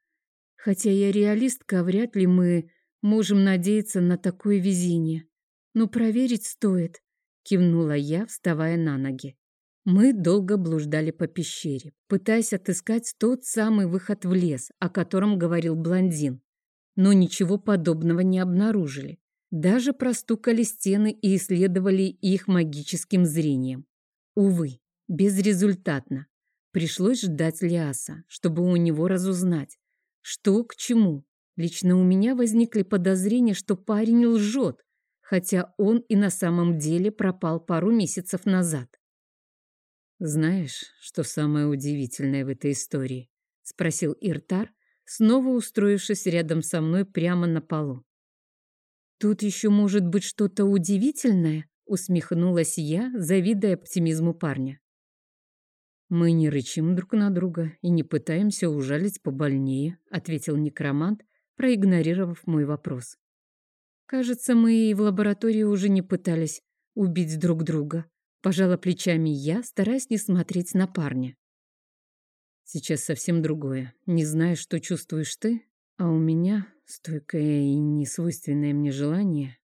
Хотя я реалистка, вряд ли мы можем надеяться на такое везение. Но проверить стоит, кивнула я, вставая на ноги. Мы долго блуждали по пещере, пытаясь отыскать тот самый выход в лес, о котором говорил блондин. Но ничего подобного не обнаружили. Даже простукали стены и исследовали их магическим зрением. Увы, безрезультатно. Пришлось ждать Лиаса, чтобы у него разузнать, что к чему. Лично у меня возникли подозрения, что парень лжет, хотя он и на самом деле пропал пару месяцев назад. «Знаешь, что самое удивительное в этой истории?» — спросил Иртар, снова устроившись рядом со мной прямо на полу. «Тут еще может быть что-то удивительное?» — усмехнулась я, завидуя оптимизму парня. «Мы не рычим друг на друга и не пытаемся ужалить побольнее», ответил некромант, проигнорировав мой вопрос. «Кажется, мы и в лаборатории уже не пытались убить друг друга», пожала плечами я, стараясь не смотреть на парня. «Сейчас совсем другое. Не знаю, что чувствуешь ты, а у меня стойкое и несвойственное мне желание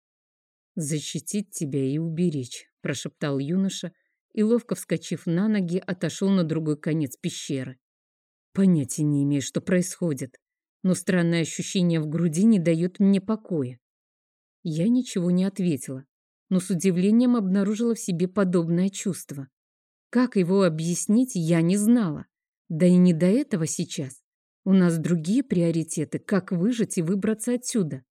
защитить тебя и уберечь», прошептал юноша, и, ловко вскочив на ноги, отошел на другой конец пещеры. Понятия не имею, что происходит, но странное ощущение в груди не дает мне покоя. Я ничего не ответила, но с удивлением обнаружила в себе подобное чувство. Как его объяснить, я не знала. Да и не до этого сейчас. У нас другие приоритеты, как выжить и выбраться отсюда.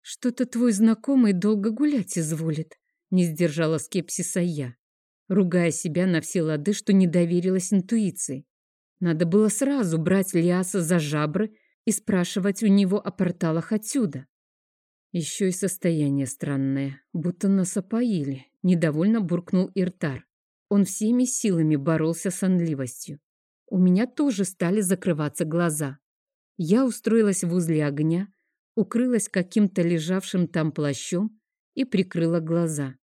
Что-то твой знакомый долго гулять изволит, не сдержала скепсиса я ругая себя на все лады, что не доверилась интуиции. Надо было сразу брать Лиаса за жабры и спрашивать у него о порталах отсюда. Еще и состояние странное, будто нас опоили, недовольно буркнул Иртар. Он всеми силами боролся с сонливостью. У меня тоже стали закрываться глаза. Я устроилась возле огня, укрылась каким-то лежавшим там плащом и прикрыла глаза.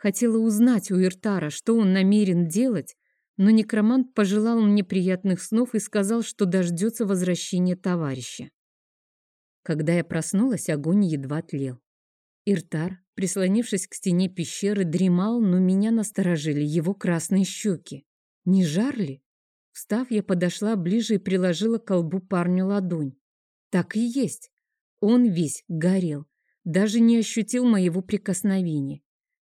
Хотела узнать у Иртара, что он намерен делать, но некромант пожелал мне приятных снов и сказал, что дождется возвращения товарища. Когда я проснулась, огонь едва тлел. Иртар, прислонившись к стене пещеры, дремал, но меня насторожили его красные щеки. Не жар ли? Встав, я подошла ближе и приложила к колбу парню ладонь. Так и есть. Он весь горел. даже не ощутил моего прикосновения.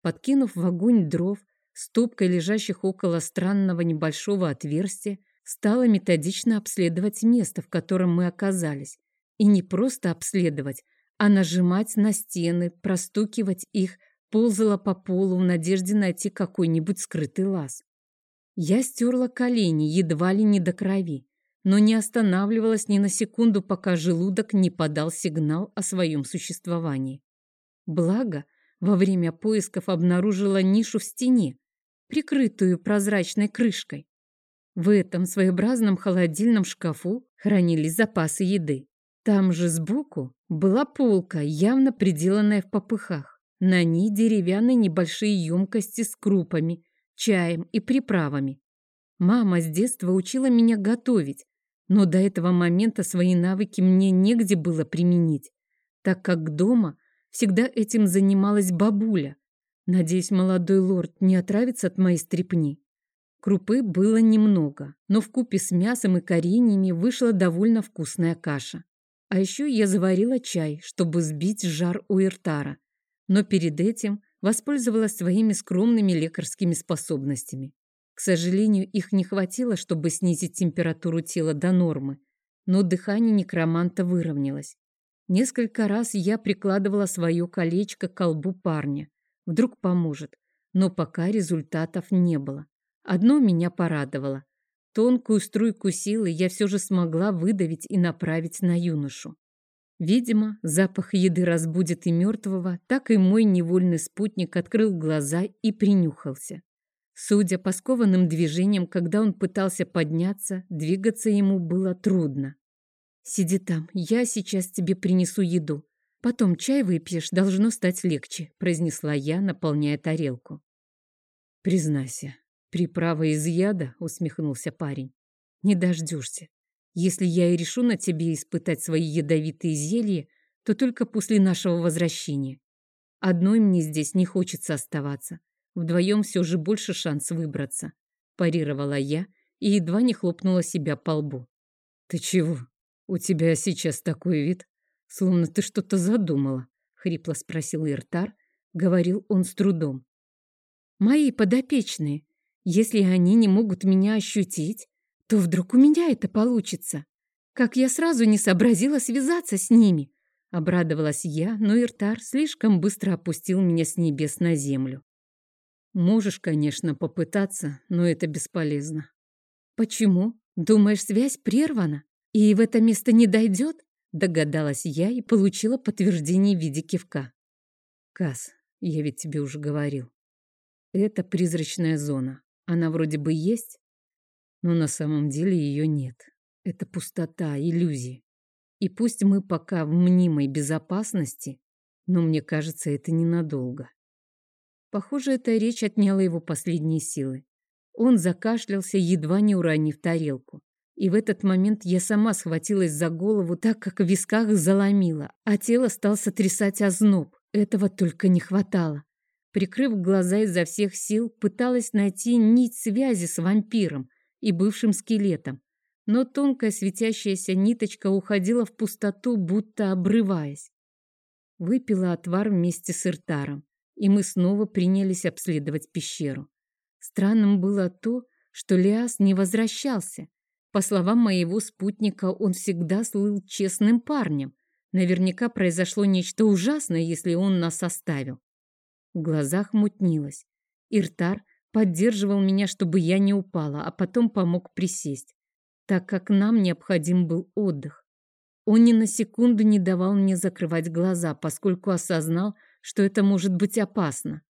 Подкинув в огонь дров, стопкой лежащих около странного небольшого отверстия, стала методично обследовать место, в котором мы оказались. И не просто обследовать, а нажимать на стены, простукивать их, ползала по полу в надежде найти какой-нибудь скрытый лаз. Я стерла колени, едва ли не до крови, но не останавливалась ни на секунду, пока желудок не подал сигнал о своем существовании. Благо, во время поисков обнаружила нишу в стене, прикрытую прозрачной крышкой. В этом своеобразном холодильном шкафу хранились запасы еды. Там же сбоку была полка, явно приделанная в попыхах. На ней деревянные небольшие емкости с крупами, чаем и приправами. Мама с детства учила меня готовить, но до этого момента свои навыки мне негде было применить, так как дома всегда этим занималась бабуля. Надеюсь, молодой лорд не отравится от моей стрепни. Крупы было немного, но в купе с мясом и кореньями вышла довольно вкусная каша. А еще я заварила чай, чтобы сбить жар у Иртара, но перед этим воспользовалась своими скромными лекарскими способностями. К сожалению, их не хватило, чтобы снизить температуру тела до нормы, но дыхание некроманта выровнялось. Несколько раз я прикладывала свое колечко к колбу парня. Вдруг поможет, но пока результатов не было. Одно меня порадовало. Тонкую струйку силы я все же смогла выдавить и направить на юношу. Видимо, запах еды разбудит и мертвого, так и мой невольный спутник открыл глаза и принюхался. Судя по скованным движениям, когда он пытался подняться, двигаться ему было трудно. «Сиди там, я сейчас тебе принесу еду. Потом чай выпьешь, должно стать легче», произнесла я, наполняя тарелку. «Признайся, «Приправа из яда?» — усмехнулся парень. «Не дождешься. Если я и решу на тебе испытать свои ядовитые зелья, то только после нашего возвращения. Одной мне здесь не хочется оставаться. Вдвоем все же больше шанс выбраться», — парировала я и едва не хлопнула себя по лбу. «Ты чего? У тебя сейчас такой вид, словно ты что-то задумала», — хрипло спросил Иртар. Говорил он с трудом. «Мои подопечные. Если они не могут меня ощутить, то вдруг у меня это получится. Как я сразу не сообразила связаться с ними. Обрадовалась я, но Иртар слишком быстро опустил меня с небес на землю. Можешь, конечно, попытаться, но это бесполезно. Почему? Думаешь, связь прервана? И в это место не дойдет? Догадалась я и получила подтверждение в виде кивка. Кас, я ведь тебе уже говорил. Это призрачная зона. Она вроде бы есть, но на самом деле ее нет. Это пустота, иллюзии. И пусть мы пока в мнимой безопасности, но мне кажется, это ненадолго. Похоже, эта речь отняла его последние силы. Он закашлялся, едва не уронив тарелку. И в этот момент я сама схватилась за голову, так как в висках заломила, а тело стал сотрясать озноб. Этого только не хватало. Прикрыв глаза изо всех сил, пыталась найти нить связи с вампиром и бывшим скелетом, но тонкая светящаяся ниточка уходила в пустоту, будто обрываясь. Выпила отвар вместе с Иртаром, и мы снова принялись обследовать пещеру. Странным было то, что Лиас не возвращался. По словам моего спутника, он всегда слыл честным парнем. Наверняка произошло нечто ужасное, если он нас оставил. В глазах мутнилось. Иртар поддерживал меня, чтобы я не упала, а потом помог присесть, так как нам необходим был отдых. Он ни на секунду не давал мне закрывать глаза, поскольку осознал, что это может быть опасно.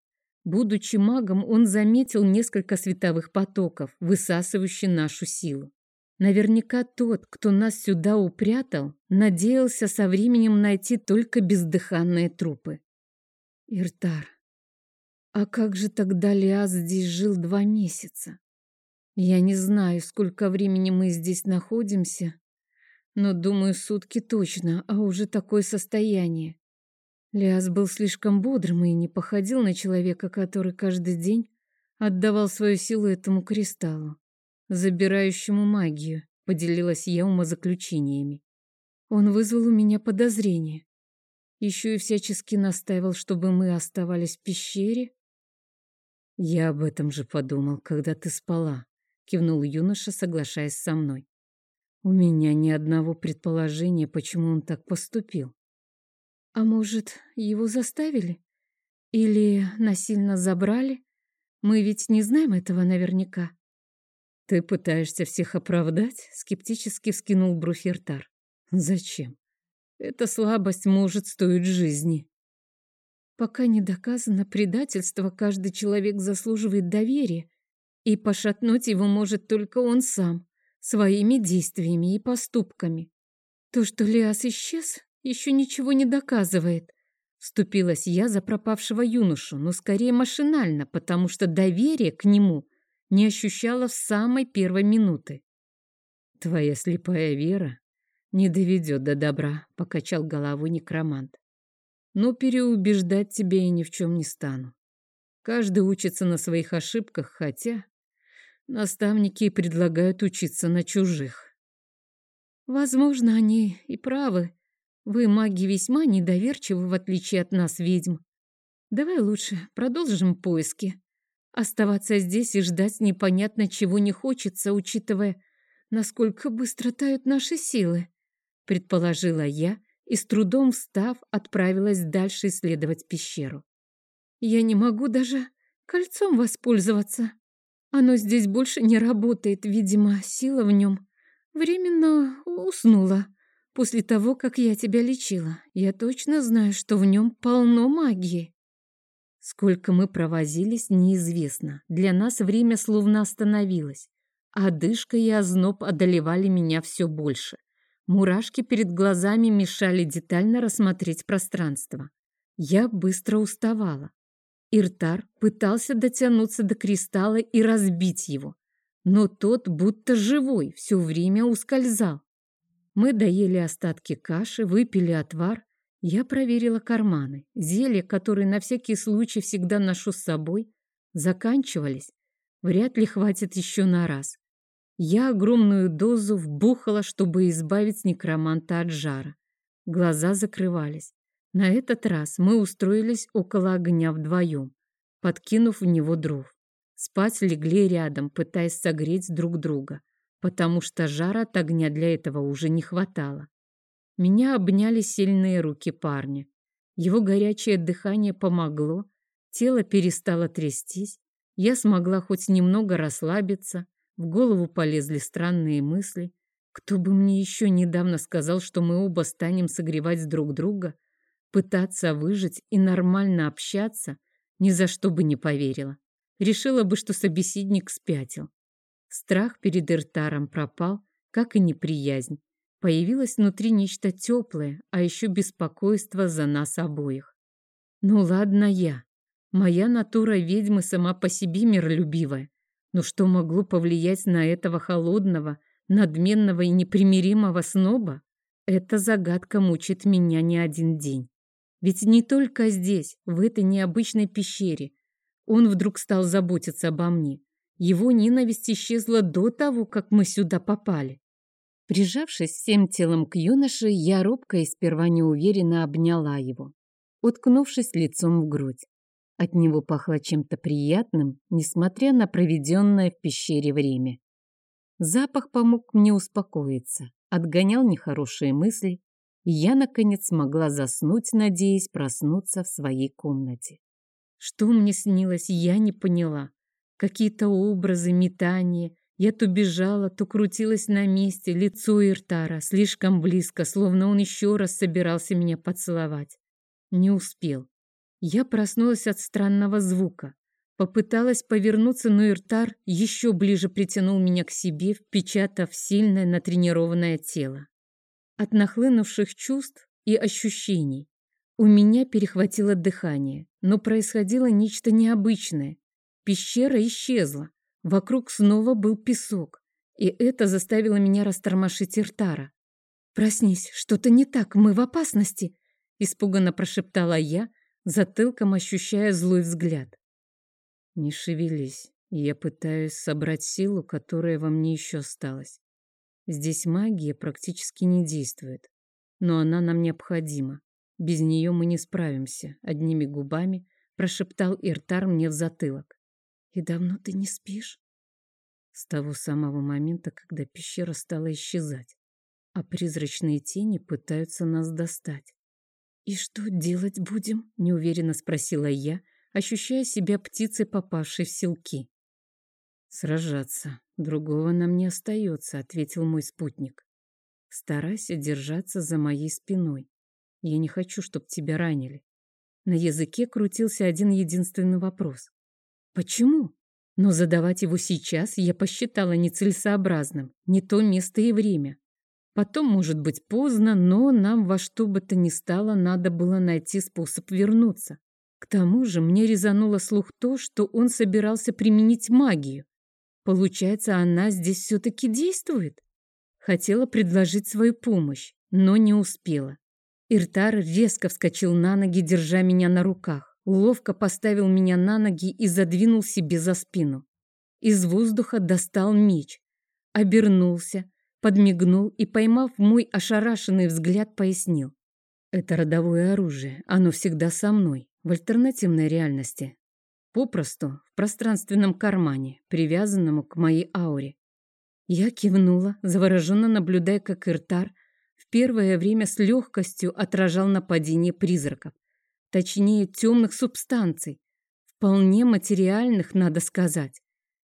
Будучи магом, он заметил несколько световых потоков, высасывающих нашу силу. Наверняка тот, кто нас сюда упрятал, надеялся со временем найти только бездыханные трупы. Иртар, а как же тогда Лиас здесь жил два месяца? Я не знаю, сколько времени мы здесь находимся, но думаю, сутки точно, а уже такое состояние. Лиас был слишком бодрым и не походил на человека, который каждый день отдавал свою силу этому кристаллу, забирающему магию, поделилась я умозаключениями. Он вызвал у меня подозрение. Еще и всячески настаивал, чтобы мы оставались в пещере. Я об этом же подумал, когда ты спала, кивнул юноша, соглашаясь со мной. У меня ни одного предположения, почему он так поступил. А может, его заставили? Или насильно забрали? Мы ведь не знаем этого наверняка. Ты пытаешься всех оправдать? Скептически вскинул Бруфертар. Зачем? Эта слабость может стоить жизни. Пока не доказано предательство, каждый человек заслуживает доверия, и пошатнуть его может только он сам, своими действиями и поступками. То, что Лиас исчез, еще ничего не доказывает. Вступилась я за пропавшего юношу, но скорее машинально, потому что доверие к нему не ощущала с самой первой минуты. «Твоя слепая вера не доведет до добра», — покачал головой некромант. «Но переубеждать тебя я ни в чем не стану. Каждый учится на своих ошибках, хотя наставники предлагают учиться на чужих». «Возможно, они и правы. Вы, маги, весьма недоверчивы, в отличие от нас, ведьм. Давай лучше продолжим поиски». Оставаться здесь и ждать непонятно чего не хочется, учитывая, насколько быстро тают наши силы, предположила я и с трудом встав, отправилась дальше исследовать пещеру. Я не могу даже кольцом воспользоваться. Оно здесь больше не работает, видимо, сила в нем временно уснула. После того, как я тебя лечила, я точно знаю, что в нем полно магии. Сколько мы провозились, неизвестно. Для нас время словно остановилось. Одышка и озноб одолевали меня все больше. Мурашки перед глазами мешали детально рассмотреть пространство. Я быстро уставала. Иртар пытался дотянуться до кристалла и разбить его, но тот, будто живой, все время ускользал. Мы доели остатки каши, выпили отвар я проверила карманы. Зелья, которые на всякий случай всегда ношу с собой, заканчивались. Вряд ли хватит еще на раз. Я огромную дозу вбухала, чтобы избавить некроманта от жара. Глаза закрывались. На этот раз мы устроились около огня вдвоем, подкинув в него дров. Спать легли рядом, пытаясь согреть друг друга, потому что жара от огня для этого уже не хватало. Меня обняли сильные руки парня. Его горячее дыхание помогло, тело перестало трястись, я смогла хоть немного расслабиться, в голову полезли странные мысли. Кто бы мне еще недавно сказал, что мы оба станем согревать друг друга, пытаться выжить и нормально общаться, ни за что бы не поверила. Решила бы, что собеседник спятил. Страх перед Иртаром пропал, как и неприязнь. Появилось внутри нечто теплое, а еще беспокойство за нас обоих. Ну ладно я. Моя натура ведьмы сама по себе миролюбивая. Но что могло повлиять на этого холодного, надменного и непримиримого сноба? Эта загадка мучит меня не один день. Ведь не только здесь, в этой необычной пещере, он вдруг стал заботиться обо мне. Его ненависть исчезла до того, как мы сюда попали. Прижавшись всем телом к юноше, я робко и сперва неуверенно обняла его, уткнувшись лицом в грудь. От него пахло чем-то приятным, несмотря на проведенное в пещере время. Запах помог мне успокоиться, отгонял нехорошие мысли, и я, наконец, смогла заснуть, надеясь проснуться в своей комнате. Что мне снилось, я не поняла. Какие-то образы, метания, я то бежала, то крутилась на месте, лицо Иртара, слишком близко, словно он еще раз собирался меня поцеловать. Не успел. Я проснулась от странного звука. Попыталась повернуться, но Иртар еще ближе притянул меня к себе, впечатав сильное натренированное тело. От нахлынувших чувств и ощущений у меня перехватило дыхание, но происходило нечто необычное. Пещера исчезла. Вокруг снова был песок, и это заставило меня растормошить Иртара. «Проснись, что-то не так, мы в опасности!» Испуганно прошептала я, затылком ощущая злой взгляд. «Не шевелись, я пытаюсь собрать силу, которая во мне еще осталась. Здесь магия практически не действует, но она нам необходима. Без нее мы не справимся. Одними губами прошептал Иртар мне в затылок. И давно ты не спишь? С того самого момента, когда пещера стала исчезать, а призрачные тени пытаются нас достать. «И что делать будем?» — неуверенно спросила я, ощущая себя птицей, попавшей в селки. «Сражаться. Другого нам не остается», — ответил мой спутник. «Старайся держаться за моей спиной. Я не хочу, чтобы тебя ранили». На языке крутился один единственный вопрос. «Почему?» Но задавать его сейчас я посчитала нецелесообразным. Не то место и время. Потом, может быть, поздно, но нам во что бы то ни стало надо было найти способ вернуться. К тому же мне резануло слух то, что он собирался применить магию. Получается, она здесь все-таки действует? Хотела предложить свою помощь, но не успела. Иртар резко вскочил на ноги, держа меня на руках. Ловко поставил меня на ноги и задвинул себе за спину. Из воздуха достал меч. Обернулся, подмигнул и, поймав мой ошарашенный взгляд, пояснил. Это родовое оружие, оно всегда со мной, в альтернативной реальности. Попросту в пространственном кармане, привязанному к моей ауре. Я кивнула, завороженно наблюдая, как Иртар в первое время с легкостью отражал нападение призраков. Точнее, темных субстанций. Вполне материальных, надо сказать.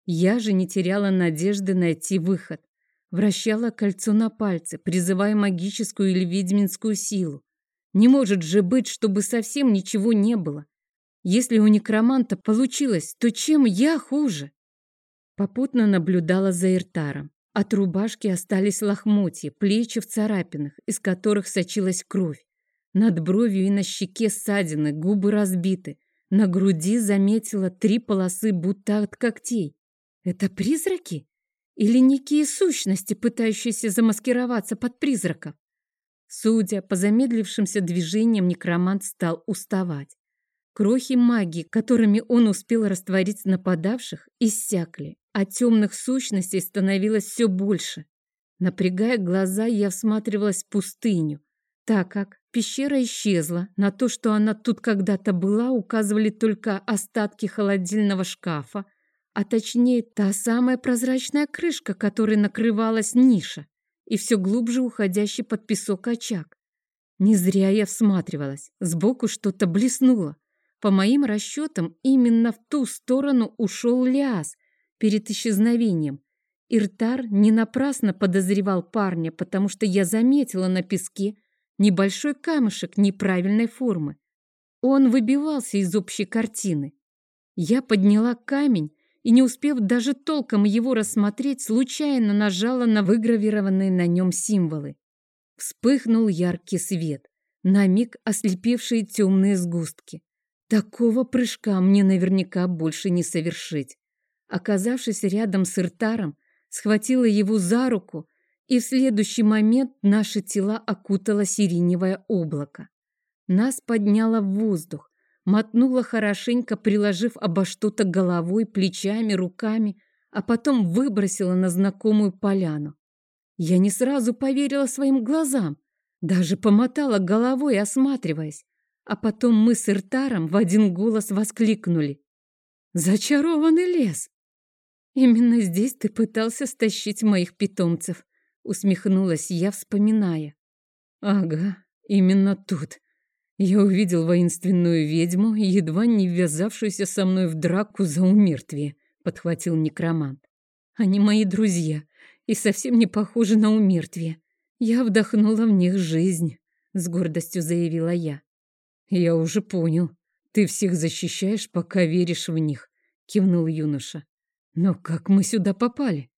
Я же не теряла надежды найти выход. Вращала кольцо на пальце, призывая магическую или ведьминскую силу. Не может же быть, чтобы совсем ничего не было. Если у некроманта получилось, то чем я хуже? Попутно наблюдала за Иртаром. От рубашки остались лохмотья, плечи в царапинах, из которых сочилась кровь. Над бровью и на щеке ссадины, губы разбиты. На груди заметила три полосы, будто от когтей. Это призраки? Или некие сущности, пытающиеся замаскироваться под призраков? Судя по замедлившимся движениям, некромант стал уставать. Крохи магии, которыми он успел растворить нападавших, иссякли, а темных сущностей становилось все больше. Напрягая глаза, я всматривалась в пустыню, так как пещера исчезла, на то, что она тут когда-то была, указывали только остатки холодильного шкафа, а точнее та самая прозрачная крышка, которой накрывалась ниша, и все глубже уходящий под песок очаг. Не зря я всматривалась, сбоку что-то блеснуло. По моим расчетам, именно в ту сторону ушел Лиас перед исчезновением. Иртар не напрасно подозревал парня, потому что я заметила на песке небольшой камушек неправильной формы. Он выбивался из общей картины. Я подняла камень и, не успев даже толком его рассмотреть, случайно нажала на выгравированные на нем символы. Вспыхнул яркий свет, на миг ослепившие темные сгустки. Такого прыжка мне наверняка больше не совершить. Оказавшись рядом с Иртаром, схватила его за руку, и в следующий момент наши тела окутало сиреневое облако. Нас подняло в воздух, мотнула хорошенько, приложив обо что-то головой, плечами, руками, а потом выбросила на знакомую поляну. Я не сразу поверила своим глазам, даже помотала головой, осматриваясь, а потом мы с Иртаром в один голос воскликнули. «Зачарованный лес! Именно здесь ты пытался стащить моих питомцев», усмехнулась я, вспоминая. «Ага, именно тут», я увидел воинственную ведьму, едва не ввязавшуюся со мной в драку за умертвие, подхватил некромант. Они мои друзья и совсем не похожи на умертвие. Я вдохнула в них жизнь, с гордостью заявила я. Я уже понял. Ты всех защищаешь, пока веришь в них, кивнул юноша. Но как мы сюда попали?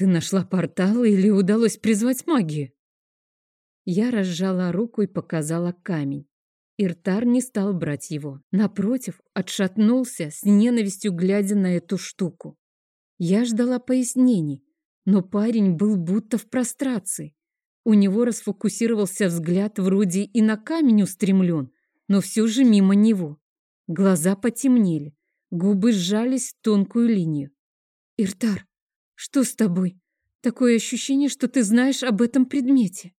Ты нашла портал или удалось призвать магию? Я разжала руку и показала камень. Иртар не стал брать его. Напротив, отшатнулся, с ненавистью глядя на эту штуку. Я ждала пояснений, но парень был будто в прострации. У него расфокусировался взгляд вроде и на камень устремлен, но все же мимо него. Глаза потемнели, губы сжались в тонкую линию. «Иртар, что с тобой? Такое ощущение, что ты знаешь об этом предмете.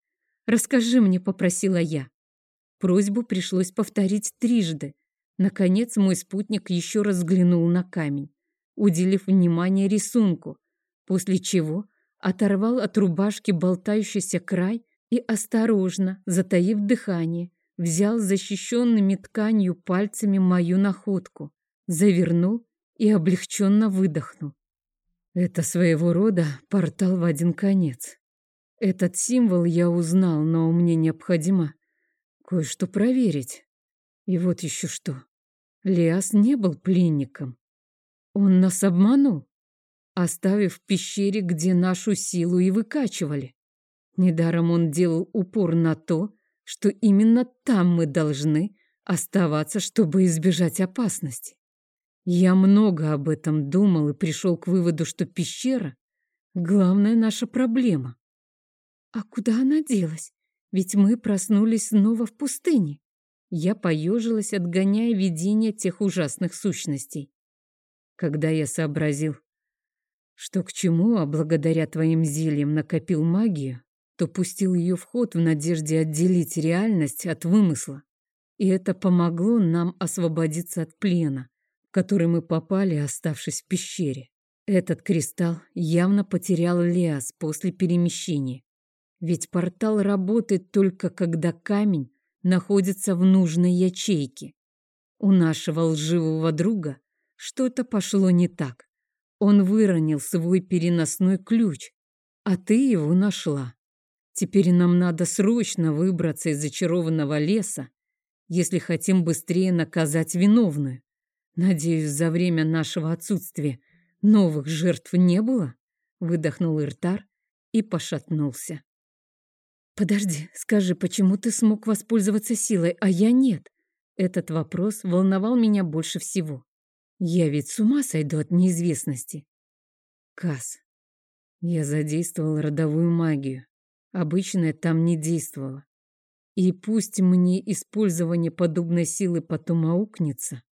Расскажи мне», — попросила я. Просьбу пришлось повторить трижды. Наконец мой спутник еще раз взглянул на камень, уделив внимание рисунку, после чего оторвал от рубашки болтающийся край и осторожно, затаив дыхание, взял защищенными тканью пальцами мою находку, завернул и облегченно выдохнул. Это своего рода портал в один конец. Этот символ я узнал, но мне необходимо кое-что проверить. И вот еще что. Лиас не был пленником. Он нас обманул, оставив в пещере, где нашу силу и выкачивали. Недаром он делал упор на то, что именно там мы должны оставаться, чтобы избежать опасности. Я много об этом думал и пришел к выводу, что пещера — главная наша проблема. А куда она делась? Ведь мы проснулись снова в пустыне. Я поежилась, отгоняя видение тех ужасных сущностей. Когда я сообразил, что к чему, а благодаря твоим зельям накопил магию, то пустил ее в ход в надежде отделить реальность от вымысла. И это помогло нам освободиться от плена, в который мы попали, оставшись в пещере. Этот кристалл явно потерял Леас после перемещения. Ведь портал работает только когда камень находится в нужной ячейке. У нашего лживого друга что-то пошло не так. Он выронил свой переносной ключ, а ты его нашла. Теперь нам надо срочно выбраться из зачарованного леса, если хотим быстрее наказать виновную. Надеюсь, за время нашего отсутствия новых жертв не было? Выдохнул Иртар и пошатнулся. Подожди, скажи, почему ты смог воспользоваться силой, а я нет? Этот вопрос волновал меня больше всего. Я ведь с ума сойду от неизвестности. Кас, я задействовал родовую магию. Обычная там не действовала. И пусть мне использование подобной силы потом аукнется,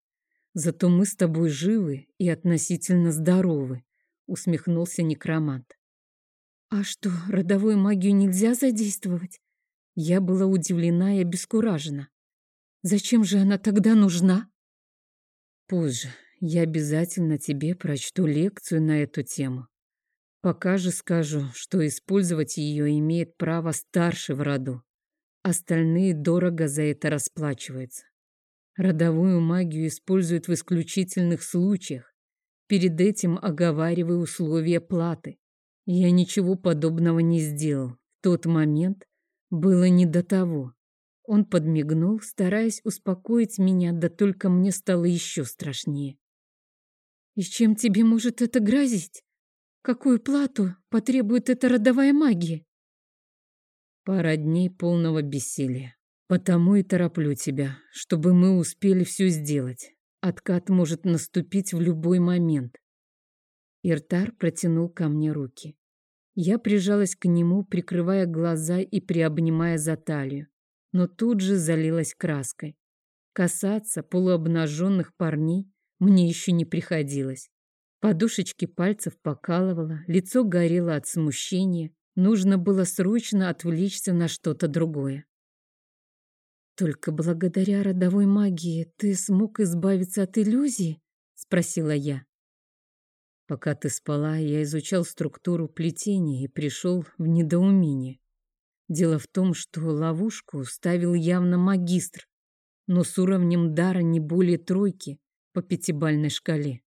зато мы с тобой живы и относительно здоровы, усмехнулся некромант. А что, родовую магию нельзя задействовать? Я была удивлена и обескуражена. Зачем же она тогда нужна? Позже я обязательно тебе прочту лекцию на эту тему. Пока же скажу, что использовать ее имеет право старший в роду. Остальные дорого за это расплачиваются. Родовую магию используют в исключительных случаях. Перед этим оговариваю условия платы. Я ничего подобного не сделал. В тот момент было не до того. Он подмигнул, стараясь успокоить меня, да только мне стало еще страшнее. «И чем тебе может это грозить?» Какую плату потребует эта родовая магия? Пара дней полного бессилия. Потому и тороплю тебя, чтобы мы успели все сделать. Откат может наступить в любой момент. Иртар протянул ко мне руки. Я прижалась к нему, прикрывая глаза и приобнимая за талию, но тут же залилась краской. Касаться полуобнаженных парней мне еще не приходилось. Подушечки пальцев покалывало, лицо горело от смущения. Нужно было срочно отвлечься на что-то другое. «Только благодаря родовой магии ты смог избавиться от иллюзии?» — спросила я. Пока ты спала, я изучал структуру плетения и пришел в недоумение. Дело в том, что ловушку ставил явно магистр, но с уровнем дара не более тройки по пятибальной шкале.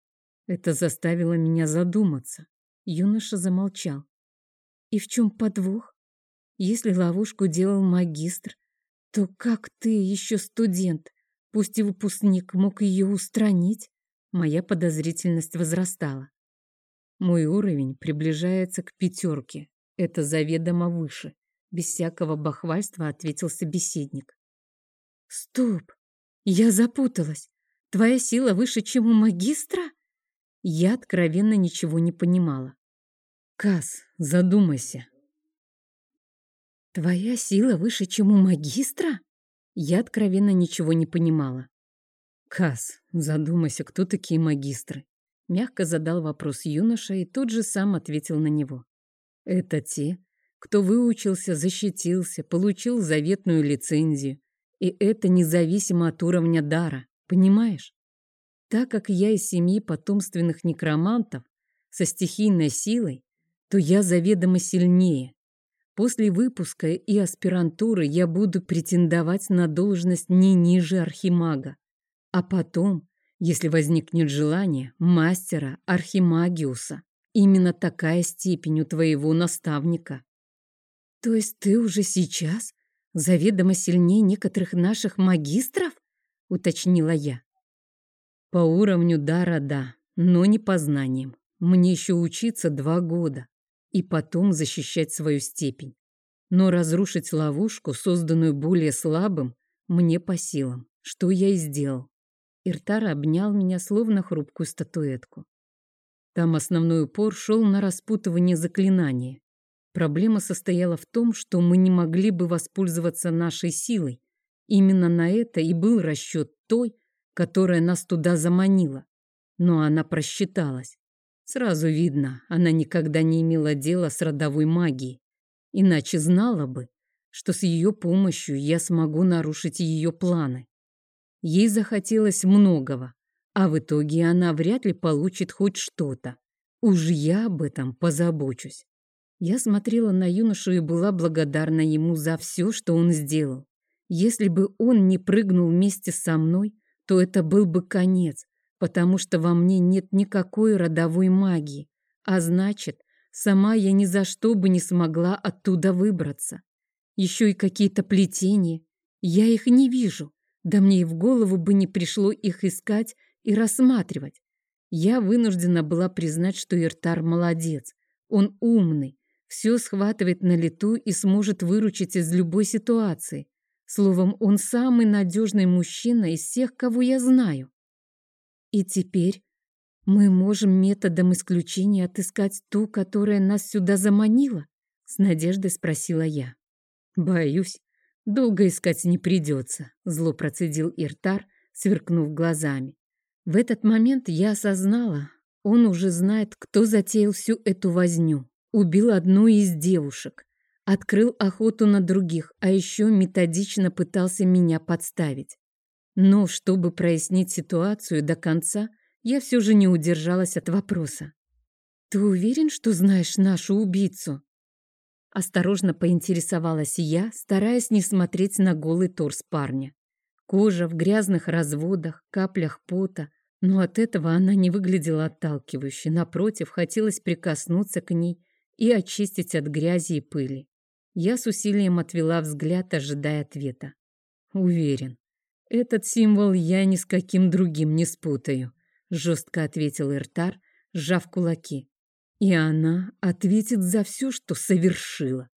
Это заставило меня задуматься. Юноша замолчал. И в чем подвох? Если ловушку делал магистр, то как ты, еще студент, пусть и выпускник, мог ее устранить? Моя подозрительность возрастала. Мой уровень приближается к пятерке. Это заведомо выше. Без всякого бахвальства ответил собеседник. Стоп! Я запуталась. Твоя сила выше, чем у магистра? Я откровенно ничего не понимала. Кас, задумайся. Твоя сила выше, чем у магистра? Я откровенно ничего не понимала. Кас, задумайся, кто такие магистры? Мягко задал вопрос юноша и тот же сам ответил на него. Это те, кто выучился, защитился, получил заветную лицензию И это независимо от уровня дара, понимаешь? Так как я из семьи потомственных некромантов со стихийной силой, то я заведомо сильнее. После выпуска и аспирантуры я буду претендовать на должность не ниже архимага, а потом, если возникнет желание, мастера архимагиуса. Именно такая степень у твоего наставника. То есть ты уже сейчас заведомо сильнее некоторых наших магистров? Уточнила я. По уровню дара да, но не по знаниям. Мне еще учиться два года и потом защищать свою степень. Но разрушить ловушку, созданную более слабым, мне по силам, что я и сделал. Иртар обнял меня, словно хрупкую статуэтку. Там основной упор шел на распутывание заклинания. Проблема состояла в том, что мы не могли бы воспользоваться нашей силой. Именно на это и был расчет той, которая нас туда заманила. Но она просчиталась. Сразу видно, она никогда не имела дела с родовой магией. Иначе знала бы, что с ее помощью я смогу нарушить ее планы. Ей захотелось многого, а в итоге она вряд ли получит хоть что-то. Уж я об этом позабочусь. Я смотрела на юношу и была благодарна ему за все, что он сделал. Если бы он не прыгнул вместе со мной, то это был бы конец, потому что во мне нет никакой родовой магии, а значит, сама я ни за что бы не смогла оттуда выбраться. Еще и какие-то плетения. Я их не вижу, да мне и в голову бы не пришло их искать и рассматривать. Я вынуждена была признать, что Иртар молодец. Он умный, все схватывает на лету и сможет выручить из любой ситуации. Словом, он самый надежный мужчина из всех, кого я знаю. И теперь мы можем методом исключения отыскать ту, которая нас сюда заманила? С надеждой спросила я. Боюсь, долго искать не придется, зло процедил Иртар, сверкнув глазами. В этот момент я осознала, он уже знает, кто затеял всю эту возню. Убил одну из девушек, открыл охоту на других, а еще методично пытался меня подставить. Но чтобы прояснить ситуацию до конца, я все же не удержалась от вопроса. «Ты уверен, что знаешь нашу убийцу?» Осторожно поинтересовалась я, стараясь не смотреть на голый торс парня. Кожа в грязных разводах, каплях пота, но от этого она не выглядела отталкивающе. Напротив, хотелось прикоснуться к ней и очистить от грязи и пыли. Я с усилием отвела взгляд, ожидая ответа. Уверен, «Этот символ я ни с каким другим не спутаю», — жестко ответил Иртар, сжав кулаки. «И она ответит за все, что совершила».